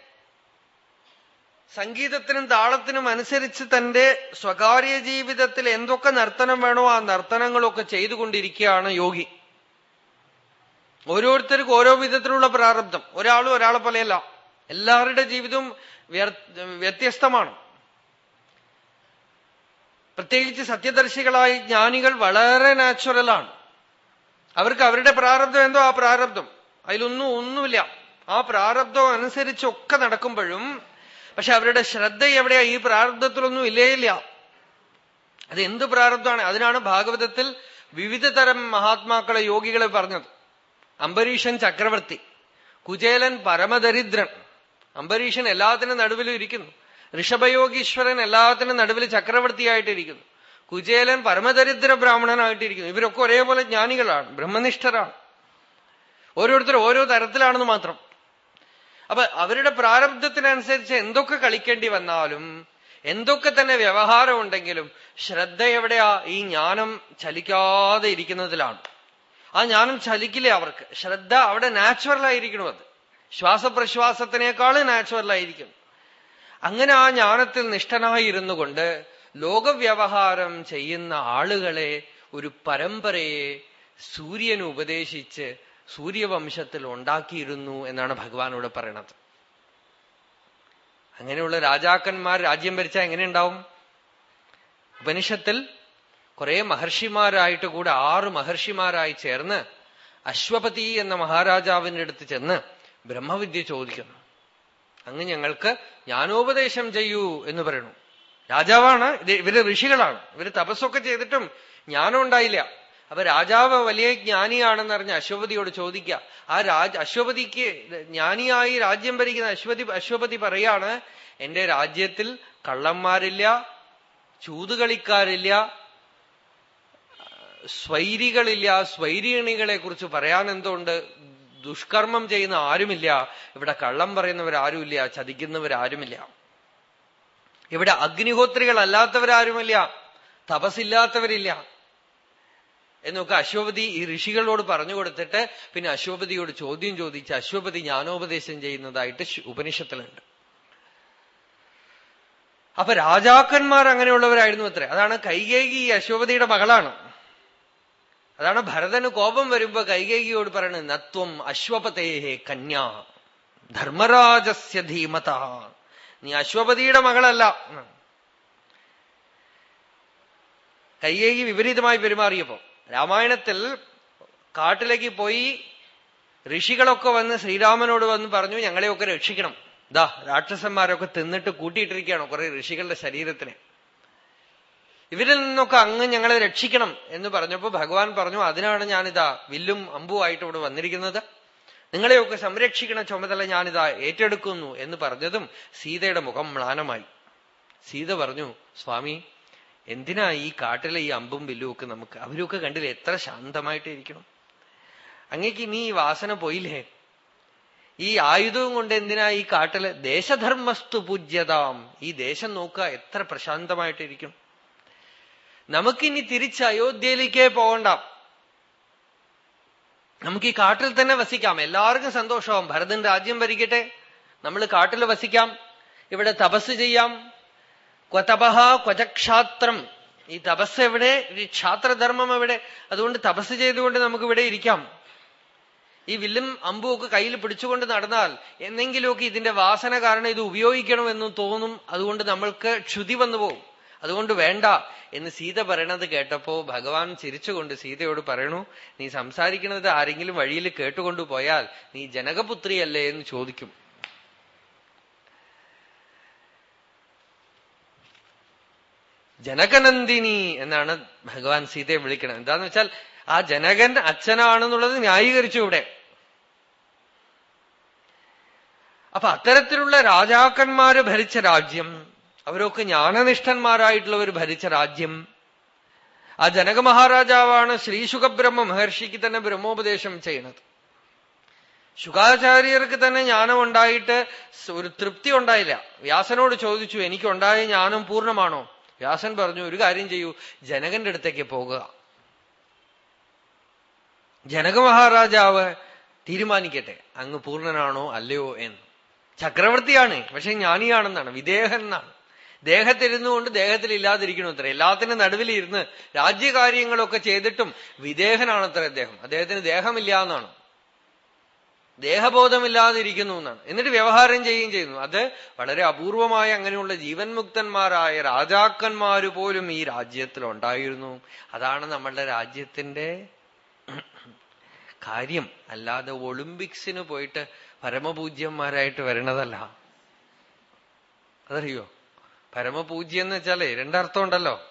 സംഗീതത്തിനും താളത്തിനും അനുസരിച്ച് തന്റെ സ്വകാര്യ ജീവിതത്തിൽ എന്തൊക്കെ നർത്തനം വേണോ ആ നർത്തനങ്ങളൊക്കെ ചെയ്തുകൊണ്ടിരിക്കുകയാണ് യോഗി. ഓരോരുത്തർക്കും ഓരോ വിധത്തിലുള്ള പ്രാരബ്ധം. ഒരാളും ഒരാളെ പോലെയല്ല. എല്ലാവരുടെ ജീവിതവും വ്യത്യസ്തമാണ്. പ്രത്യേകിച്ച് സത്യദർശികളായി ജ്ഞാനികൾ വളരെ നാച്ചുറലാണ് അവർക്ക് അവരുടെ പ്രാരബ്ധം എന്തോ ആ പ്രാരബ്ധം. അതിലൊന്നും ഒന്നുമില്ല. ആ പ്രാരബ്ധം അനുസരിച്ചൊക്കെ നടക്കുമ്പോഴും പക്ഷെ അവരുടെ ശ്രദ്ധ എവിടെയാ? ഈ പ്രാരബ്ധത്തിലൊന്നും ഇല്ലേ ഇല്ല അത് എന്ത് പ്രാരബ്ധമാണ്? അതിനാണ് ഭാഗവതത്തിൽ വിവിധ തരം മഹാത്മാക്കളെ യോഗികളെ പറഞ്ഞത്. അംബരീഷൻ ചക്രവർത്തി കുചേലൻ പരമദരിദ്രൻ. അംബരീഷൻ എല്ലാത്തിനും നടുവിലും ഇരിക്കുന്നു. ഋഷഭയോഗീശ്വരൻ എല്ലാത്തിനും നടുവിൽ ചക്രവർത്തിയായിട്ടിരിക്കുന്നു. കുചേലൻ പരമദരിദ്ര ബ്രാഹ്മണനായിട്ടിരിക്കുന്നു. ഇവരൊക്കെ ഒരേപോലെ ജ്ഞാനികളാണ് ബ്രഹ്മനിഷ്ഠരാണ്. ഓരോരുത്തർ ഓരോ തരത്തിലാണെന്ന് മാത്രം. അപ്പൊ അവരുടെ പ്രാരബ്ധത്തിനനുസരിച്ച് എന്തൊക്കെ കളിക്കേണ്ടി വന്നാലും എന്തൊക്കെ തന്നെ വ്യവഹാരം ഉണ്ടെങ്കിലും ശ്രദ്ധ എവിടെയാ ഈ ജ്ഞാനം ചലിക്കാതെ ഇരിക്കുന്നതിലാണ്. ആ ജ്ഞാനം ചലിക്കില്ല അവർക്ക്? ശ്രദ്ധ അവിടെ നാച്ചുറലായിരിക്കണം അത്. ശ്വാസപ്രശ്വാസത്തിനേക്കാൾ നാച്ചുറലായിരിക്കും അങ്ങനെ ആ ജ്ഞാനത്തിൽ നിഷ്ഠനായിരുന്നു കൊണ്ട് ലോകവ്യവഹാരം ചെയ്യുന്ന ആളുകളെ ഒരു പരമ്പരയെ സൂര്യന് ഉപദേശിച്ച് സൂര്യവംശത്തിൽ ഉണ്ടാക്കിയിരുന്നു എന്നാണ് ഭഗവാൻ ഇവിടെ പറയണത്. അങ്ങനെയുള്ള രാജാക്കന്മാർ രാജ്യം ഭരിച്ച എങ്ങനെ ഉണ്ടാവും? ഉപനിഷത്തിൽ കുറെ മഹർഷിമാരായിട്ട് കൂടെ ആറ് മഹർഷിമാരായി ചേർന്ന് അശ്വപതി എന്ന മഹാരാജാവിന്റെ അടുത്ത് ചെന്ന് ബ്രഹ്മവിദ്യ ചോദിക്കുന്നു. അങ്ങ് ഞങ്ങൾക്ക് ജ്ഞാനോപദേശം ചെയ്യൂ എന്ന് പറയുന്നു. രാജാവാണ് ഇവർ ഋഷികളാണ്. ഇവർ തപസ്സൊക്കെ ചെയ്തിട്ടും ജ്ഞാനം ഉണ്ടായില്ല. അപ്പൊ രാജാവ് വലിയ ജ്ഞാനിയാണെന്ന് അറിഞ്ഞ അശ്വപതിയോട് ചോദിക്കുക. ആ രാജ അശ്വപതിക്ക് ജ്ഞാനിയായി രാജ്യം ഭരിക്കുന്ന അശ്വതി അശ്വപതി പറയാണ് എന്റെ രാജ്യത്തിൽ കള്ളന്മാരില്ല ചൂതുകളിക്കാരില്ല സ്വൈരികളില്ല സ്വൈരിണികളെ കുറിച്ച് പറയാൻ എന്തുകൊണ്ട് ദുഷ്കർമ്മം ചെയ്യുന്ന ആരുമില്ല. ഇവിടെ കള്ളം പറയുന്നവരാരുമില്ല. ചതിക്കുന്നവരാരുമില്ല. ഇവിടെ അഗ്നിഹോത്രികൾ അല്ലാത്തവരാരുമില്ല തപസ്സില്ലാത്തവരില്ല. എന്നൊക്കെ അശ്വപതി ഈ ഋഷികളോട് പറഞ്ഞു കൊടുത്തിട്ട് പിന്നെ അശ്വപതിയോട് ചോദ്യം ചോദിച്ച് അശ്വപതി ജ്ഞാനോപദേശം ചെയ്യുന്നതായിട്ട് ഉപനിഷത്തിലുണ്ട്. അപ്പൊ രാജാക്കന്മാർ അങ്ങനെയുള്ളവരായിരുന്നു അത്ര. അതാണ് കൈകേകി ഈ അശ്വപതിയുടെ മകളാണ്. അതാണ് ഭരതന് കോപം വരുമ്പോ കൈകേകിയോട് പറയുന്നത് നത്വം അശ്വപതേഹേ കന്യാ ധർമ്മരാജസ്യ ധീമത. നീ അശ്വപതിയുടെ മകളല്ല. കൈകേകി വിപരീതമായി പെരുമാറിയപ്പോ രാമായണത്തിൽ കാട്ടിലേക്ക് പോയി ഋഷികളൊക്കെ വന്ന് ശ്രീരാമനോട് വന്ന് പറഞ്ഞു ഞങ്ങളെയൊക്കെ രക്ഷിക്കണം. ദാ രാക്ഷസന്മാരൊക്കെ തിന്നിട്ട് കൂട്ടിയിട്ടിരിക്കുകയാണ് കുറെ ഋഷികളുടെ ശരീരത്തിനെ. ഇവരിൽ നിന്നൊക്കെ അങ്ങ് ഞങ്ങളെ രക്ഷിക്കണം എന്ന് പറഞ്ഞപ്പോ ഭഗവാൻ പറഞ്ഞു അതിനാണ് ഞാനിതാ വില്ലും അമ്പുമായിട്ട് ഇവിടെ വന്നിരിക്കുന്നത്. നിങ്ങളെയൊക്കെ സംരക്ഷിക്കണ ചുമതല ഞാനിതാ ഏറ്റെടുക്കുന്നു. എന്ന് പറഞ്ഞതും സീതയുടെ മുഖം മ്ലാനമായി. സീത പറഞ്ഞു സ്വാമി എന്തിനാ ഈ കാട്ടിലെ ഈ അമ്പും വില്ലും ഒക്കെ നമുക്ക്? അവരൊക്കെ കണ്ടില്ല എത്ര ശാന്തമായിട്ടിരിക്കണം അങ്ങേക്ക് ഇനി ഈ വാസന പോയില്ലേ? ഈ ആയുധവും കൊണ്ട് എന്തിനാ ഈ കാട്ടിലെ ദേശധർമ്മസ്തു പൂജ്യതാം? ഈ ദേശം നോക്കുക എത്ര പ്രശാന്തമായിട്ടിരിക്കും നമുക്കിനി തിരിച്ച് അയോധ്യയിലേക്കേ പോകണ്ട. നമുക്ക് ഈ കാട്ടിൽ തന്നെ വസിക്കാം. എല്ലാവർക്കും സന്തോഷമാവും. ഭരതൻ രാജ്യം ഭരിക്കട്ടെ. നമ്മൾ കാട്ടിൽ വസിക്കാം. ഇവിടെ തപസ് ചെയ്യാം. ക്വതപഹ ക്വചക്ഷാത്രം ഈ തപസ് എവിടെ? ഈ ക്ഷാത്രധർമ്മം എവിടെ? അതുകൊണ്ട് തപസ് ചെയ്തുകൊണ്ട് നമുക്ക് ഇവിടെ ഇരിക്കാം. ഈ വില്ലും അമ്പും ഒക്കെ കയ്യിൽ പിടിച്ചുകൊണ്ട് നടന്നാൽ എന്തെങ്കിലുമൊക്കെ ഇതിന്റെ വാസന കാരണം ഇത് ഉപയോഗിക്കണമെന്ന് തോന്നും. അതുകൊണ്ട് നമ്മൾക്ക് ക്ഷുതി വന്നു പോകും അതുകൊണ്ട് വേണ്ട എന്ന് സീത പറയണത് കേട്ടപ്പോ ഭഗവാൻ ചിരിച്ചുകൊണ്ട് സീതയോട് പറയണു നീ സംസാരിക്കുന്നത് ആരെങ്കിലും വഴിയിൽ കേട്ടുകൊണ്ടു പോയാൽ നീ ജനകപുത്രിയല്ലേ എന്ന് ചോദിക്കും. ജനകനന്ദിനി എന്നാണ് ഭഗവാൻ സീതയെ വിളിക്കുന്നത് എന്താന്ന് വെച്ചാൽ ആ ജനകൻ അച്ഛനാണെന്നുള്ളത് ന്യായീകരിച്ചു ഇവിടെ. അപ്പൊ അത്തരത്തിലുള്ള രാജാക്കന്മാര് ഭരിച്ച രാജ്യം അവരൊക്കെ ജ്ഞാനനിഷ്ഠന്മാരായിട്ടുള്ളവർ ഭരിച്ച രാജ്യം. ആ ജനക മഹാരാജാവാണ് ശ്രീശുഖബ്രഹ്മ മഹർഷിക്ക് തന്നെ ബ്രഹ്മോപദേശം ചെയ്യണത്. ശുഖാചാര്യർക്ക് തന്നെ ജ്ഞാനം ഉണ്ടായിട്ട് ഒരു തൃപ്തി ഉണ്ടായില്ല. വ്യാസനോട് ചോദിച്ചു എനിക്കുണ്ടായ ജ്ഞാനം പൂർണമാണോ? വ്യാസൻ പറഞ്ഞു ഒരു കാര്യം ചെയ്യൂ ജനകന്റെ അടുത്തേക്ക് പോകുക. ജനക മഹാരാജാവ് തീരുമാനിക്കട്ടെ അങ്ങ് പൂർണനാണോ അല്ലയോ എന്ന്. ചക്രവർത്തിയാണ് പക്ഷെ ജ്ഞാനിയാണെന്നാണ് വിദേഹൻ എന്നാണ്. ദേഹത്തിരുന്നുകൊണ്ട് ദേഹത്തിൽ ഇല്ലാതിരിക്കണം അത്ര. എല്ലാത്തിനും നടുവിലിരുന്ന് രാജ്യകാര്യങ്ങളൊക്കെ ചെയ്തിട്ടും വിദേഹനാണത്രേ അദ്ദേഹം. അദ്ദേഹത്തിന് ദേഹമില്ല എന്നാണ് ദേഹബോധമില്ലാതിരിക്കുന്നു എന്നാണ്. എന്നിട്ട് വ്യവഹാരം ചെയ്യുകയും ചെയ്യുന്നു. അത് വളരെ അപൂർവമായ അങ്ങനെയുള്ള ജീവൻ മുക്തന്മാരായ രാജാക്കന്മാര് പോലും ഈ രാജ്യത്തിൽ ഉണ്ടായിരുന്നു അതാണ് നമ്മളുടെ രാജ്യത്തിന്റെ കാര്യം. അല്ലാതെ ഒളിമ്പിക്സിന് പോയിട്ട് പരമപൂജ്യന്മാരായിട്ട് വരണതല്ല. അതറിയോ? പരമപൂജ്യം എന്ന് വെച്ചാലേ രണ്ടർത്ഥം ഉണ്ടല്ലോ.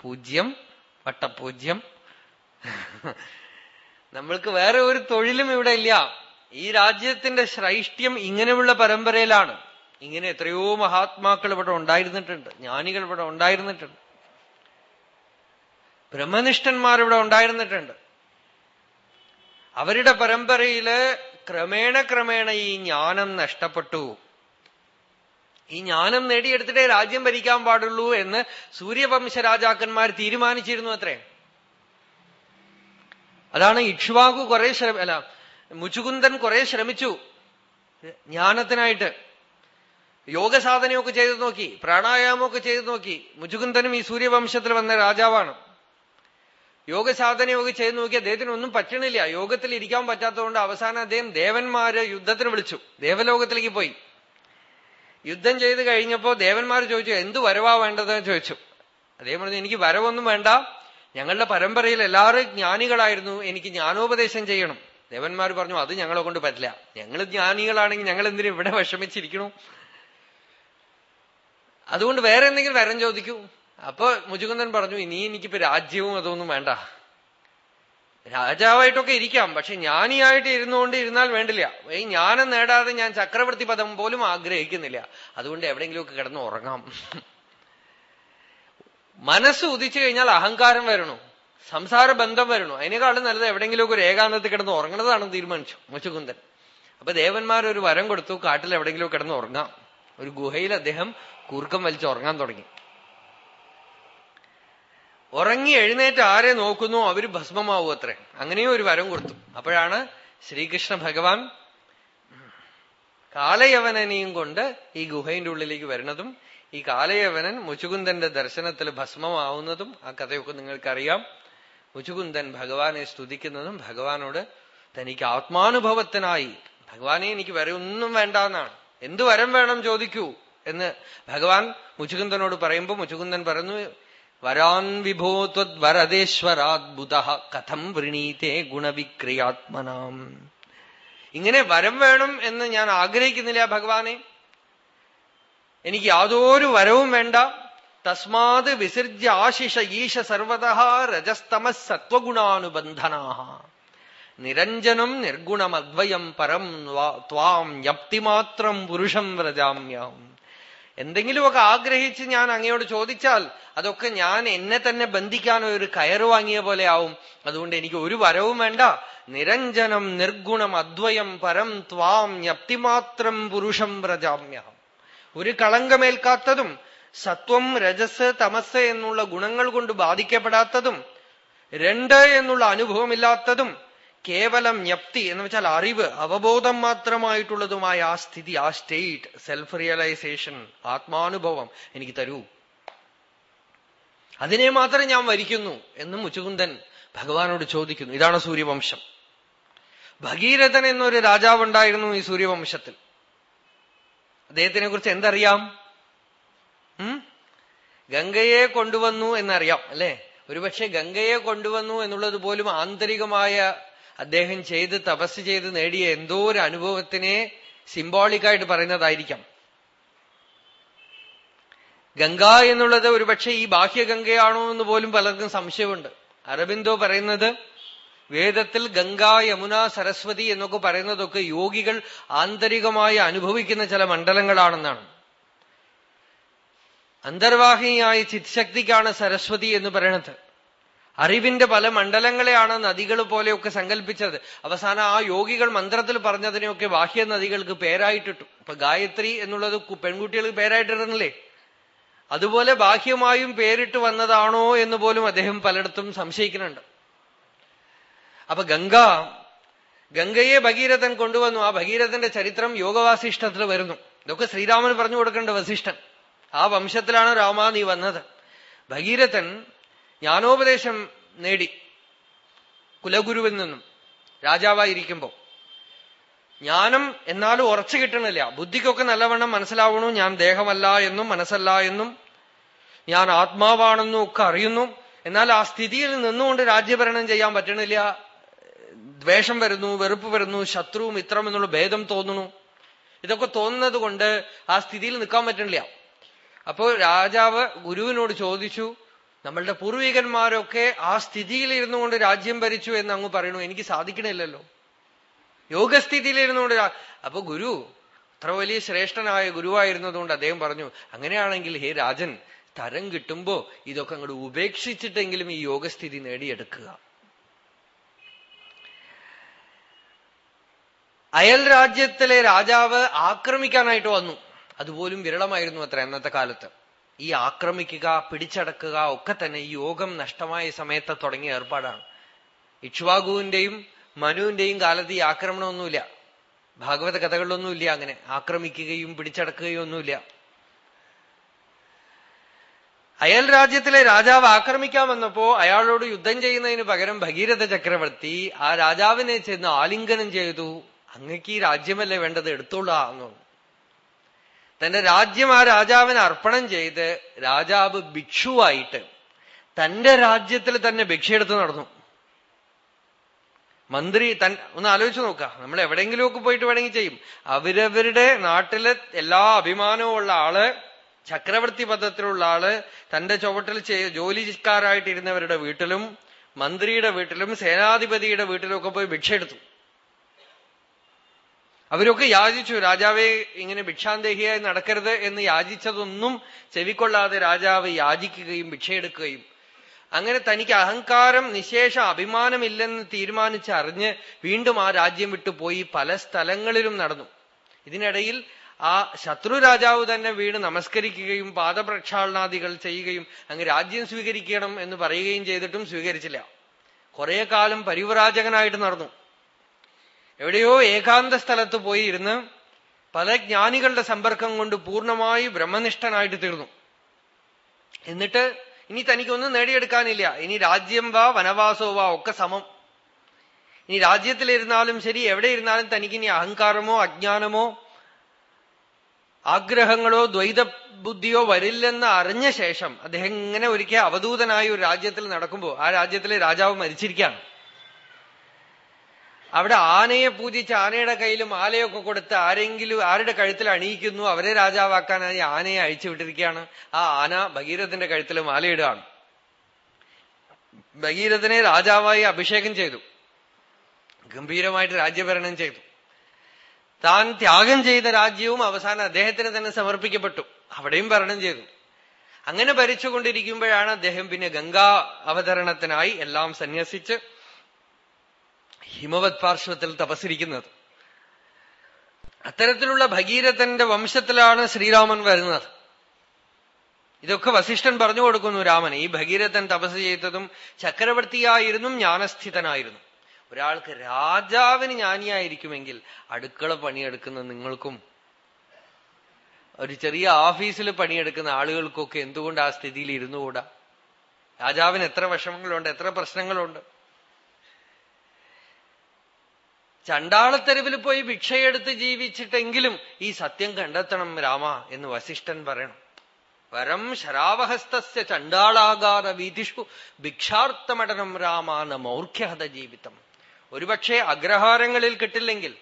പൂജ്യം വട്ടപൂജ്യം. നമ്മൾക്ക് വേറെ ഒരു തൊഴിലും ഇവിടെ ഇല്ല. ഈ രാജ്യത്തിന്റെ ശ്രൈഷ്ട്യം ഇങ്ങനെയുള്ള പരമ്പരയിലാണ്. ഇങ്ങനെ എത്രയോ മഹാത്മാക്കൾ ഇവിടെ ഉണ്ടായിരുന്നിട്ടുണ്ട് ജ്ഞാനികൾ ഇവിടെ ഉണ്ടായിരുന്നിട്ടുണ്ട്. ബ്രഹ്മനിഷ്ഠന്മാർ ഇവിടെ ഉണ്ടായിരുന്നിട്ടുണ്ട്. അവരുടെ പരമ്പരയിൽ ക്രമേണ ക്രമേണ ഈ ജ്ഞാനം നഷ്ടപ്പെട്ടു. ഈ ജ്ഞാനം നേടിയെടുത്തിട്ടേ രാജ്യം ഭരിക്കാൻ പാടുള്ളൂ എന്ന് സൂര്യവംശ രാജാക്കന്മാർ തീരുമാനിച്ചിരുന്നു അത്രേ. അതാണ് ഇക്ഷ്വാകു കുറെ ശ്രമ അല്ല മുച്ചുകുന്ദൻ കുറെ ശ്രമിച്ചു ജ്ഞാനത്തിനായിട്ട്. യോഗ സാധനയൊക്കെ ചെയ്തു നോക്കി പ്രാണായാമമൊക്കെ ചെയ്തു നോക്കി. മുച്ചുകുന്ദനും ഈ സൂര്യവംശത്തിൽ വന്ന രാജാവാണ്. യോഗ സാധനയൊക്കെ ചെയ്തു നോക്കി അദ്ദേഹത്തിന് ഒന്നും പറ്റണില്ല. യോഗത്തിൽ ഇരിക്കാൻ പറ്റാത്തതുകൊണ്ട് അവസാനം അദ്ദേഹം ദേവന്മാര് യുദ്ധത്തിന് വിളിച്ചു. ദേവലോകത്തിലേക്ക് പോയി. യുദ്ധം ചെയ്ത് കഴിഞ്ഞപ്പോ ദേവന്മാർ ചോദിച്ചു എന്ത് വരവാ വേണ്ടതെന്ന്? ചോദിച്ചു. അദ്ദേഹം പറഞ്ഞു എനിക്ക് വരവൊന്നും വേണ്ട. ഞങ്ങളുടെ പരമ്പരയിൽ എല്ലാവരും ജ്ഞാനികളായിരുന്നു. എനിക്ക് ജ്ഞാനോപദേശം ചെയ്യണം. ദേവന്മാർ പറഞ്ഞു അത് ഞങ്ങളെ കൊണ്ട് പറ്റില്ല. ഞങ്ങൾ ജ്ഞാനികളാണെങ്കിൽ ഞങ്ങൾ എന്തിനും ഇവിടെ വിഷമിച്ചിരിക്കണു? അതുകൊണ്ട് വേറെ എന്തെങ്കിലും വരം ചോദിക്കൂ. അപ്പൊ മുജുകുന്ദൻ പറഞ്ഞു ഇനി എനിക്കിപ്പോ രാജ്യവും അതൊന്നും വേണ്ട. രാജാവായിട്ടൊക്കെ ഇരിക്കാം പക്ഷെ ജ്ഞാനിയായിട്ട് ഇരുന്നുകൊണ്ട് ഇരുന്നാൽ വേണ്ടില്ല. ഈ ജ്ഞാനം നേടാതെ ഞാൻ ചക്രവർത്തി പദം പോലും ആഗ്രഹിക്കുന്നില്ല. അതുകൊണ്ട് എവിടെയെങ്കിലുമൊക്കെ കിടന്ന് ഉറങ്ങാം. മനസ്സ് ഉദിച്ചു കഴിഞ്ഞാൽ അഹങ്കാരം വരണു സംസാര ബന്ധം വരണു അതിനേക്കാളും നല്ലത് എവിടെയെങ്കിലുമൊക്കെ ഒരു ഏകാന്തത്തിൽ കിടന്ന് ഉറങ്ങണതാണെന്ന് തീരുമാനിച്ചു മുച്ചുകുന്ദൻ. അപ്പൊ ദേവന്മാർ ഒരു വരം കൊടുത്തു കാട്ടിൽ എവിടെയെങ്കിലും കിടന്ന് ഉറങ്ങാം. ഒരു ഗുഹയിൽ അദ്ദേഹം കൂർക്കം വലിച്ച് ഉറങ്ങാൻ തുടങ്ങി. ഉറങ്ങി എഴുന്നേറ്റ് ആരെ നോക്കുന്നു അവർ ഭസ്മമാവും അത്രേ. അങ്ങനെയും ഒരു വരം കൊടുത്തു. അപ്പോഴാണ് ശ്രീകൃഷ്ണ ഭഗവാൻ കാലയവനെയും കൊണ്ട് ഈ ഗുഹയിന്റെ ഉള്ളിലേക്ക് വരുന്നതും ഈ കാലയവനൻ മുച്ചുകുന്ദന്റെ ദർശനത്തിൽ ഭസ്മമാവുന്നതും ആ കഥയൊക്കെ നിങ്ങൾക്കറിയാം. മുച്ചുകുന്ദൻ ഭഗവാനെ സ്തുതിക്കുന്നതും ഭഗവാനോട് തനിക്ക് ആത്മാനുഭവത്തിനായി ഭഗവാനെ എനിക്ക് വരെ ഒന്നും വേണ്ട എന്നാണ് എന്ത് വരം വേണം ചോദിക്കൂ എന്ന് ഭഗവാൻ മുച്ചുകുന്ദനോട് പറയുമ്പോൾ മുച്ചുകുന്ദൻ പറഞ്ഞു വരാൻ വിഭോ ത്വരദേശ്വരാത്ഭുത കഥം വൃണീതേ ഗുണവിക്രിയാത്മനാം. ഇങ്ങനെ വരം വേണം എന്ന് ഞാൻ ആഗ്രഹിക്കുന്നില്ല ഭഗവാനെ. എനിക്ക് യാതൊരു വരവും വേണ്ട. തസ്മാത് വിസർജ്യ ആശിഷ ഈശ സർവത രജസ്തമ സത്വഗുണാനുബന്ധനാ നിരഞ്ജനം നിർഗുണമദ്വയം പരം ത്വാം യപ്തിമാത്രം പുരുഷം വ്രജാമ്യം. എന്തെങ്കിലുമൊക്കെ ആഗ്രഹിച്ച് ഞാൻ അങ്ങയോട് ചോദിച്ചാൽ അതൊക്കെ ഞാൻ എന്നെ തന്നെ ബന്ധിക്കാൻ ഒരു കയറ് വാങ്ങിയ പോലെ ആവും. അതുകൊണ്ട് എനിക്ക് ഒരു വരവും വേണ്ട. നിരഞ്ജനം നിർഗുണം അദ്വയം പരം ത്വാം ഞപ്തിമാത്രം പുരുഷം പ്രജാമ്യഹം ഒരു കളങ്കമേൽക്കാത്തതും സത്വം രജസ് തമസ് എന്നുള്ള ഗുണങ്ങൾ കൊണ്ട് ബാധിക്കപ്പെടാത്തതും രണ്ട് എന്നുള്ള അനുഭവമില്ലാത്തതും കേവലം ജ്ഞപ്തി എന്ന് വെച്ചാൽ അറിവ് അവബോധം മാത്രമായിട്ടുള്ളതുമായ ആ സ്ഥിതി ആ സ്റ്റേറ്റ് സെൽഫ് റിയലൈസേഷൻ ആത്മാനുഭവം എനിക്ക് തരൂ. അതിനെ മാത്രം ഞാൻ വരിക്കുന്നു എന്ന് മുച്ചുകുന്ദൻ ഭഗവാനോട് ചോദിക്കുന്നു. ഇതാണ് സൂര്യവംശം. ഭഗീരഥൻ എന്നൊരു രാജാവ് ഉണ്ടായിരുന്നു ഈ സൂര്യവംശത്തിൽ. അദ്ദേഹത്തിനെ കുറിച്ച് എന്തറിയാം ഗംഗയെ കൊണ്ടുവന്നു എന്നറിയാം അല്ലെ? ഒരുപക്ഷെ ഗംഗയെ കൊണ്ടുവന്നു എന്നുള്ളത് പോലും ആന്തരികമായ അദ്ദേഹം ചെയ്ത് തപസ് ചെയ്ത് നേടിയ എന്തോ ഒരു അനുഭവത്തിനെ സിംബോളിക്കായിട്ട് പറയുന്നതായിരിക്കാം. ഗംഗ എന്നുള്ളത് ഒരുപക്ഷെ ഈ ബാഹ്യഗംഗയാണോ എന്ന് പോലും പലർക്കും സംശയമുണ്ട്. അരബിന്ദോ പറയുന്നത് വേദത്തിൽ ഗംഗ യമുന സരസ്വതി എന്നൊക്കെ പറയുന്നതൊക്കെ യോഗികൾ ആന്തരികമായി അനുഭവിക്കുന്ന ചില മണ്ഡലങ്ങളാണെന്നാണ്. അന്തർവാഹിനിയായ ചിത്ശക്തിക്കാണ് സരസ്വതി എന്ന് പറയണത്. അറിവിന്റെ പല മണ്ഡലങ്ങളെയാണ് നദികൾ പോലെയൊക്കെ സങ്കല്പിച്ചത്. അവസാനം ആ യോഗികൾ മന്ത്രത്തിൽ പറഞ്ഞതിനെയൊക്കെ ബാഹ്യ നദികൾക്ക് പേരായിട്ടിട്ടു. ഇപ്പൊ ഗായത്രി എന്നുള്ളത് പെൺകുട്ടികൾക്ക് പേരായിട്ടിരുന്നില്ലേ? അതുപോലെ ബാഹ്യമായും പേരിട്ട് വന്നതാണോ എന്ന് പോലും അദ്ദേഹം പലയിടത്തും സംശയിക്കുന്നുണ്ട്. അപ്പൊ ഗംഗ ഗംഗയെ ഭഗീരഥൻ കൊണ്ടുവന്നു. ആ ഭഗീരഥന്റെ ചരിത്രം യോഗവാസിഷ്ഠത്തിൽ വരുന്നു. ഇതൊക്കെ ശ്രീരാമൻ പറഞ്ഞു കൊടുക്കേണ്ട വസിഷ്ഠൻ. ആ വംശത്തിലാണ് രാമ നീ വന്നത്. ഭഗീരഥൻ ജ്ഞാനോപദേശം നേടി കുലഗുരുവിൽ നിന്നും രാജാവായിരിക്കുമ്പോ ജ്ഞാനം എന്നാലും ഉറച്ചു കിട്ടണില്ല. ബുദ്ധിക്കൊക്കെ നല്ലവണ്ണം മനസ്സിലാവണു. ഞാൻ ദേഹമല്ല എന്നും മനസ്സല്ല എന്നും ഞാൻ ആത്മാവാണെന്നും ഒക്കെ അറിയുന്നു. എന്നാൽ ആ സ്ഥിതിയിൽ നിന്നുകൊണ്ട് രാജ്യഭരണം ചെയ്യാൻ പറ്റണില്ല. ദ്വേഷം വരുന്നു വെറുപ്പ് വരുന്നു ശത്രു മിത്രം എന്നുള്ള ഭേദം തോന്നുന്നു. ഇതൊക്കെ തോന്നുന്നത് കൊണ്ട് ആ സ്ഥിതിയിൽ നിൽക്കാൻ പറ്റണില്ല. അപ്പോൾ രാജാവ് ഗുരുവിനോട് ചോദിച്ചു നമ്മളുടെ പൂർവികന്മാരൊക്കെ ആ സ്ഥിതിയിൽ ഇരുന്നു കൊണ്ട് രാജ്യം ഭരിച്ചു എന്ന് അങ്ങ് പറയണു എനിക്ക് സാധിക്കണില്ലല്ലോ. യോഗസ്ഥിതിയിൽ ഇരുന്നുകൊണ്ട് അപ്പൊ ഗുരു അത്ര വലിയ ശ്രേഷ്ഠനായ ഗുരുവായിരുന്നതുകൊണ്ട് അദ്ദേഹം പറഞ്ഞു അങ്ങനെയാണെങ്കിൽ ഹേ രാജൻ തരം കിട്ടുമ്പോ ഇതൊക്കെ അങ്ങോട്ട് ഉപേക്ഷിച്ചിട്ടെങ്കിലും ഈ യോഗസ്ഥിതി നേടിയെടുക്കുക. അയൽ രാജ്യത്തിലെ രാജാവ് ആക്രമിക്കാനായിട്ട് വന്നു. അതുപോലും വിരളമായിരുന്നു അത്ര അന്നത്തെ കാലത്ത്. ഈ ആക്രമിക്കുക പിടിച്ചടക്കുക ഒക്കെ തന്നെ ഈ യോഗം നഷ്ടമായ സമയത്ത് തുടങ്ങിയ ഏർപ്പാടാണ്. ഇക്ഷ്വാകുവിന്റെയും മനുവിന്റെയും കാലത്ത് ഈ ആക്രമണമൊന്നുമില്ല. ഭാഗവത കഥകളിലൊന്നുമില്ല അങ്ങനെ. ആക്രമിക്കുകയും പിടിച്ചടക്കുകയും ഒന്നുമില്ല. അയൽ രാജ്യത്തിലെ രാജാവ് ആക്രമിക്കാൻ വന്നപ്പോ അയാളോട് യുദ്ധം ചെയ്യുന്നതിന് പകരം ഭഗീരഥ ചക്രവർത്തി ആ രാജാവിനെ ചെന്ന് ആലിംഗനം ചെയ്തു. അങ്ങക്ക് ഈ രാജ്യമല്ലേ വേണ്ടത്? എടുത്തോളാ തന്റെ രാജ്യം ആ രാജാവിന് അർപ്പണം ചെയ്ത് രാജാവ് ഭിക്ഷുവായിട്ട് തന്റെ രാജ്യത്തിൽ തന്നെ ഭിക്ഷയെടുത്ത് നടന്നു. മന്ത്രി തൻ ഒന്ന് ആലോചിച്ച് നോക്ക നമ്മൾ എവിടെയെങ്കിലുമൊക്കെ പോയിട്ട് വേണമെങ്കിൽ ചെയ്യും. അവരവരുടെ നാട്ടിലെ എല്ലാ അഭിമാനവും ഉള്ള ആൾ ചക്രവർത്തി പദത്തിലുള്ള ആൾ തന്റെ ചുവട്ടിൽ ജോലിക്കാരായിട്ടിരുന്നവരുടെ വീട്ടിലും മന്ത്രിയുടെ വീട്ടിലും സേനാധിപതിയുടെ വീട്ടിലും ഒക്കെ പോയി ഭിക്ഷ എടുത്തു അവരൊക്കെ യാചിച്ചു. രാജാവെ ഇങ്ങനെ ഭിക്ഷാന്തേഹിയായി നടക്കരുത് എന്ന് യാചിച്ചതൊന്നും ചെവിക്കൊള്ളാതെ രാജാവ് യാചിക്കുകയും ഭിക്ഷയെടുക്കുകയും. അങ്ങനെ തനിക്ക് അഹങ്കാരം നിശേഷ അഭിമാനമില്ലെന്ന് തീരുമാനിച്ചറിഞ്ഞ് വീണ്ടും ആ രാജ്യം വിട്ടുപോയി പല സ്ഥലങ്ങളിലും നടന്നു. ഇതിനിടയിൽ ആ ശത്രു രാജാവ് തന്നെ വീണ് നമസ്കരിക്കുകയും പാദപ്രക്ഷാളനാദികൾ ചെയ്യുകയും അങ്ങ് രാജ്യം സ്വീകരിക്കണം എന്ന് പറയുകയും ചെയ്തിട്ടും സ്വീകരിച്ചില്ല. കുറെ കാലം പരിവരാജകനായിട്ട് നടന്നു. എവിടെയോ ഏകാന്ത സ്ഥലത്ത് പോയി ഇരുന്ന് പല ജ്ഞാനികളുടെ സമ്പർക്കം കൊണ്ട് പൂർണമായി ബ്രഹ്മനിഷ്ഠനായിട്ട് തീർന്നു. എന്നിട്ട് ഇനി തനിക്കൊന്നും നേടിയെടുക്കാനില്ല. ഇനി രാജ്യം വാ വനവാസോ വാ ഒക്കെ സമം. ഇനി രാജ്യത്തിലിരുന്നാലും ശരി എവിടെ ഇരുന്നാലും തനിക്ക് ഇനി അഹങ്കാരമോ അജ്ഞാനമോ ആഗ്രഹങ്ങളോ ദ്വൈത ബുദ്ധിയോ വരില്ലെന്ന് അറിഞ്ഞ ശേഷം അദ്ദേഹം ഇങ്ങനെ ഒരിക്കൽ അവധൂതനായി ഒരു രാജ്യത്തിൽ നടക്കുമ്പോൾ ആ രാജ്യത്തിലെ രാജാവ് മരിച്ചിരിക്കുകയാണ്. അവിടെ ആനയെ പൂജിച്ച് ആനയുടെ കയ്യിലും ആലയൊക്കെ കൊടുത്ത് ആരെങ്കിലും ആരുടെ കഴുത്തിൽ അണിയിക്കുന്നു അവരെ രാജാവാക്കാനായി ആനയെ അഴിച്ചു വിട്ടിരിക്കുകയാണ്. ആ ആന ഭഗീരഥന്റെ കഴുത്തിൽ മാലയിടുകയാണ്. ഭഗീരഥനെ രാജാവായി അഭിഷേകം ചെയ്തു. ഗംഭീരമായിട്ട് രാജ്യഭരണം ചെയ്തു. താൻ ത്യാഗം ചെയ്ത രാജ്യവും അവസാനം അദ്ദേഹത്തിന് തന്നെ സമർപ്പിക്കപ്പെട്ടു. അവിടെയും ഭരണം ചെയ്തു. അങ്ങനെ ഭരിച്ചുകൊണ്ടിരിക്കുമ്പോഴാണ് അദ്ദേഹം പിന്നെ ഗംഗാ അവതരണത്തിനായി എല്ലാം സന്യസിച്ച് ഹിമവത് പാർശ്വത്തിൽ തപസ്സിരിക്കുന്നത്. അത്തരത്തിലുള്ള ഭഗീരഥന്റെ വംശത്തിലാണ് ശ്രീരാമൻ വരുന്നത്. ഇതൊക്കെ വസിഷ്ഠൻ പറഞ്ഞു കൊടുക്കുന്നു രാമൻ ഈ ഭഗീരഥൻ തപസ് ചെയ്തതും ചക്രവർത്തിയായിരുന്നു ജ്ഞാനസ്ഥിതനായിരുന്നു. ഒരാൾക്ക് രാജാവിന് ജ്ഞാനിയായിരിക്കുമെങ്കിൽ അടുക്കള പണിയെടുക്കുന്ന നിങ്ങൾക്കും ഒരു ചെറിയ ഓഫീസിൽ പണിയെടുക്കുന്ന ആളുകൾക്കൊക്കെ എന്തുകൊണ്ട് ആ സ്ഥിതിയിൽ ഇരുന്നുകൂടാ? രാജാവിന് എത്ര വിഷമങ്ങളുണ്ട് എത്ര പ്രശ്നങ്ങളുണ്ട്? ചണ്ടാളത്തെരുവിൽ പോയി ഭിക്ഷയെടുത്ത് ജീവിച്ചിട്ടെങ്കിലും ഈ സത്യം കണ്ടെത്തണം രാമ എന്ന് വസിഷ്ഠൻ പറയണം. വരം ശരാവഹസ്തസ്യ ചണ്ടാളാകാര വീതിഷു ഭിക്ഷാർത്ഥമടനം രാമ എന്ന മൗർഖ്യഹത ജീവിതം. ഒരുപക്ഷെ അഗ്രഹാരങ്ങളിൽ കിട്ടില്ലെങ്കിൽ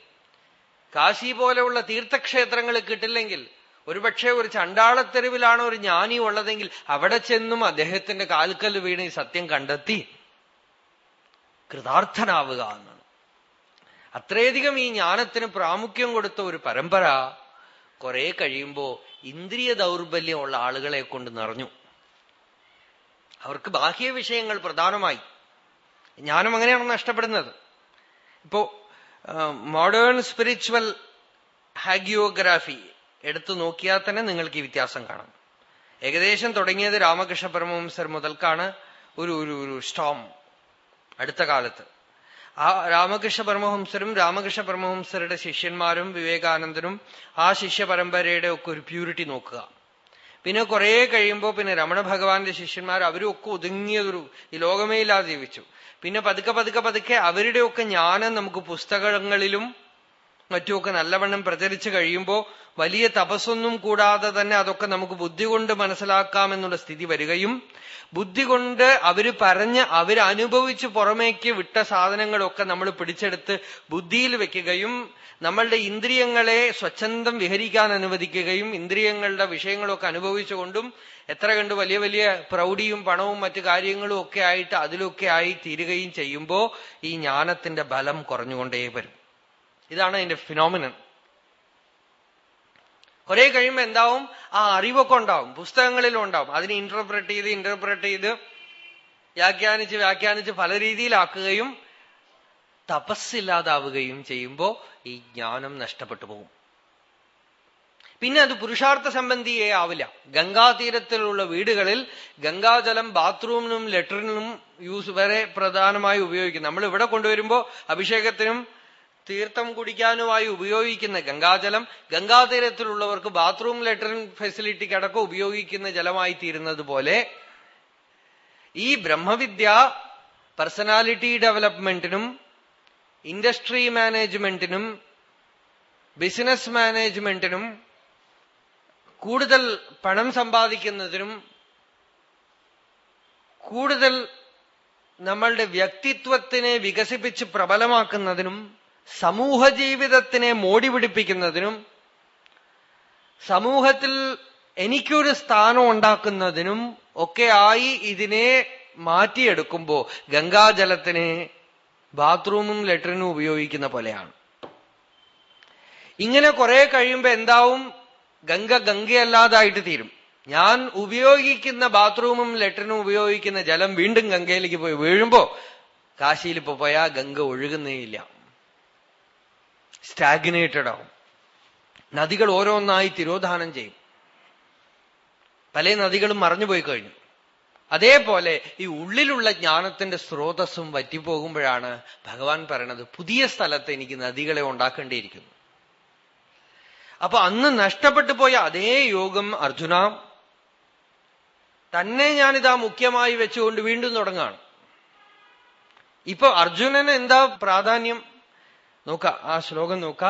കാശി പോലെയുള്ള തീർത്ഥക്ഷേത്രങ്ങളിൽ കിട്ടില്ലെങ്കിൽ ഒരുപക്ഷെ ഒരു ചണ്ടാളത്തെരുവിലാണ് ഒരു ജ്ഞാനി ഉള്ളതെങ്കിൽ അവിടെ ചെന്നും അദ്ദേഹത്തിന്റെ കാൽക്കൽ വീണ് ഈ സത്യം കണ്ടെത്തി. കൃതാർത്ഥനാവുക എന്നാണ് അത്രയധികം ഈ ജ്ഞാനത്തിന് പ്രാമുഖ്യം കൊടുത്ത ഒരു പരമ്പര കുറെ കഴിയുമ്പോ ഇന്ദ്രിയ ദൗർബല്യമുള്ള ആളുകളെ കൊണ്ട് നിറഞ്ഞു. അവർക്ക് ബാഹ്യ വിഷയങ്ങൾ പ്രധാനമായി. ജ്ഞാനം അങ്ങനെയാണ് നഷ്ടപ്പെടുന്നത്. ഇപ്പോ മോഡേൺ സ്പിരിച്വൽ ഹാഗിയോഗ്രാഫി എടുത്തു നോക്കിയാൽ തന്നെ നിങ്ങൾക്ക് ഈ വ്യത്യാസം കാണാം. ഏകദേശം തുടങ്ങിയത് രാമകൃഷ്ണ പരമവംസർ മുതൽക്കാണ് ഒരു ഒരു ഒരു സ്റ്റോം അടുത്ത കാലത്ത്. ആ രാമകൃഷ്ണ പരമഹംസരും രാമകൃഷ്ണ പരമഹംസരുടെ ശിഷ്യന്മാരും വിവേകാനന്ദനും ആ ശിഷ്യ പരമ്പരയുടെ ഒക്കെ ഒരു പ്യൂരിറ്റി നോക്കുക. പിന്നെ കുറെ കഴിയുമ്പോൾ പിന്നെ രമണ ഭഗവാന്റെ ശിഷ്യന്മാർ അവരും ഒക്കെ ഒതുങ്ങിയതൊരു ഈ ലോകമേ ഇല്ലാതെ ജീവിച്ചു. പിന്നെ പതുക്കെ പതുക്കെ പതുക്കെ അവരുടെയൊക്കെ ജ്ഞാനം നമുക്ക് പുസ്തകങ്ങളിലും മറ്റുമൊക്കെ നല്ലവണ്ണം പ്രചരിച്ചു കഴിയുമ്പോൾ വലിയ തപസ്സൊന്നും കൂടാതെ തന്നെ അതൊക്കെ നമുക്ക് ബുദ്ധി കൊണ്ട് മനസ്സിലാക്കാമെന്നുള്ള സ്ഥിതി വരികയും ബുദ്ധി കൊണ്ട് അവർ പറഞ്ഞ് അവരനുഭവിച്ച് പുറമേക്ക് വിട്ട സാധനങ്ങളൊക്കെ നമ്മൾ പിടിച്ചെടുത്ത് ബുദ്ധിയിൽ വെക്കുകയും നമ്മളുടെ ഇന്ദ്രിയങ്ങളെ സ്വച്ഛന്തം വിഹരിക്കാൻ അനുവദിക്കുകയും ഇന്ദ്രിയങ്ങളുടെ വിഷയങ്ങളൊക്കെ അനുഭവിച്ചുകൊണ്ടും എത്ര കണ്ട് വലിയ വലിയ പ്രൗഢിയും പണവും മറ്റു കാര്യങ്ങളും ഒക്കെ ആയിട്ട് അതിലൊക്കെ ആയി തീരുകയും ചെയ്യുമ്പോൾ ഈ ജ്ഞാനത്തിന്റെ ബലം കുറഞ്ഞുകൊണ്ടേ വരും ഇതാണ് അതിന്റെ ഫിനോമിനൻ കുറെ കഴിയുമ്പോ എന്താവും? ആ അറിവൊക്കെ ഉണ്ടാവും. പുസ്തകങ്ങളിലും ഉണ്ടാവും. അതിനെ ഇന്റർപ്രറ്റ് ചെയ്ത് ഇന്റർപ്രറ്റ് ചെയ്ത് വ്യാഖ്യാനിച്ച് വ്യാഖ്യാനിച്ച് പല രീതിയിലാക്കുകയും തപസ്സില്ലാതാവുകയും ചെയ്യുമ്പോ ഈ ജ്ഞാനം നഷ്ടപ്പെട്ടു പോകും. പിന്നെ അത് പുരുഷാർത്ഥ സംബന്ധിയേ ആവില്ല. ഗംഗാതീരത്തിലുള്ള വീടുകളിൽ ഗംഗാജലം ബാത്റൂമിനും ലെറ്ററിനും യൂസ് വരെ പ്രധാനമായി ഉപയോഗിക്കും. നമ്മൾ ഇവിടെ കൊണ്ടുവരുമ്പോ അഭിഷേകത്തിനും തീർത്ഥം കുടിക്കാനുമായി ഉപയോഗിക്കുന്ന ഗംഗാജലം ഗംഗാതീരത്തിലുള്ളവർക്ക് ബാത്റൂം ലെറ്ററിൻ ഫെസിലിറ്റിക്കടക്കം ഉപയോഗിക്കുന്ന ജലമായി തീരുന്നത് പോലെ ഈ ബ്രഹ്മവിദ്യ പേഴ്സണാലിറ്റി ഡെവലപ്മെന്റിനും ഇൻഡസ്ട്രി മാനേജ്മെന്റിനും ബിസിനസ് മാനേജ്മെന്റിനും കൂടുതൽ പണം സമ്പാദിക്കുന്നതിനും കൂടുതൽ നമ്മളുടെ വ്യക്തിത്വത്തിനെ വികസിപ്പിച്ച് പ്രബലമാക്കുന്നതിനും സമൂഹ ജീവിതത്തിനെ മോടി പിടിപ്പിക്കുന്നതിനും സമൂഹത്തിൽ എനിക്കൊരു സ്ഥാനം ഉണ്ടാക്കുന്നതിനും ഒക്കെ ആയി ഇതിനെ മാറ്റിയെടുക്കുമ്പോ ഗംഗാജലത്തിനെ ബാത്റൂമും ലെറ്ററിനും ഉപയോഗിക്കുന്ന പോലെയാണ്. ഇങ്ങനെ കുറെ കഴിയുമ്പോ എന്താവും? ഗംഗ ഗംഗയല്ലാതായിട്ട് തീരും. ഞാൻ ഉപയോഗിക്കുന്ന ബാത്റൂമും ലെറ്ററിനും ഉപയോഗിക്കുന്ന ജലം വീണ്ടും ഗംഗയിലേക്ക് പോയി വീഴുമ്പോ കാശിയിൽ ഇപ്പൊ പോയാ ഗംഗ ഒഴുകുന്നേയില്ല സ്റ്റാഗ്നേറ്റഡ് ആവും. നദികൾ ഓരോന്നായി തിരോധാനം ചെയ്യും. പല നദികളും മറഞ്ഞുപോയി കഴിഞ്ഞു. അതേപോലെ ഈ ഉള്ളിലുള്ള ജ്ഞാനത്തിന്റെ സ്രോതസ്സും വറ്റിപ്പോകുമ്പോഴാണ് ഭഗവാൻ പറയണത് പുതിയ സ്ഥലത്ത് എനിക്ക് നദികളെ ഉണ്ടാക്കേണ്ടിയിരിക്കുന്നു. അപ്പൊ അന്ന് നഷ്ടപ്പെട്ടു പോയ അതേ യോഗം അർജുന തന്നെ ഞാനിതാ മുഖ്യമായി വെച്ചുകൊണ്ട് വീണ്ടും തുടങ്ങാണ് ഇപ്പൊ അർജുനന് എന്താ പ്രാധാന്യം? നോക്ക ആ ശ്ലോകം നോക്ക.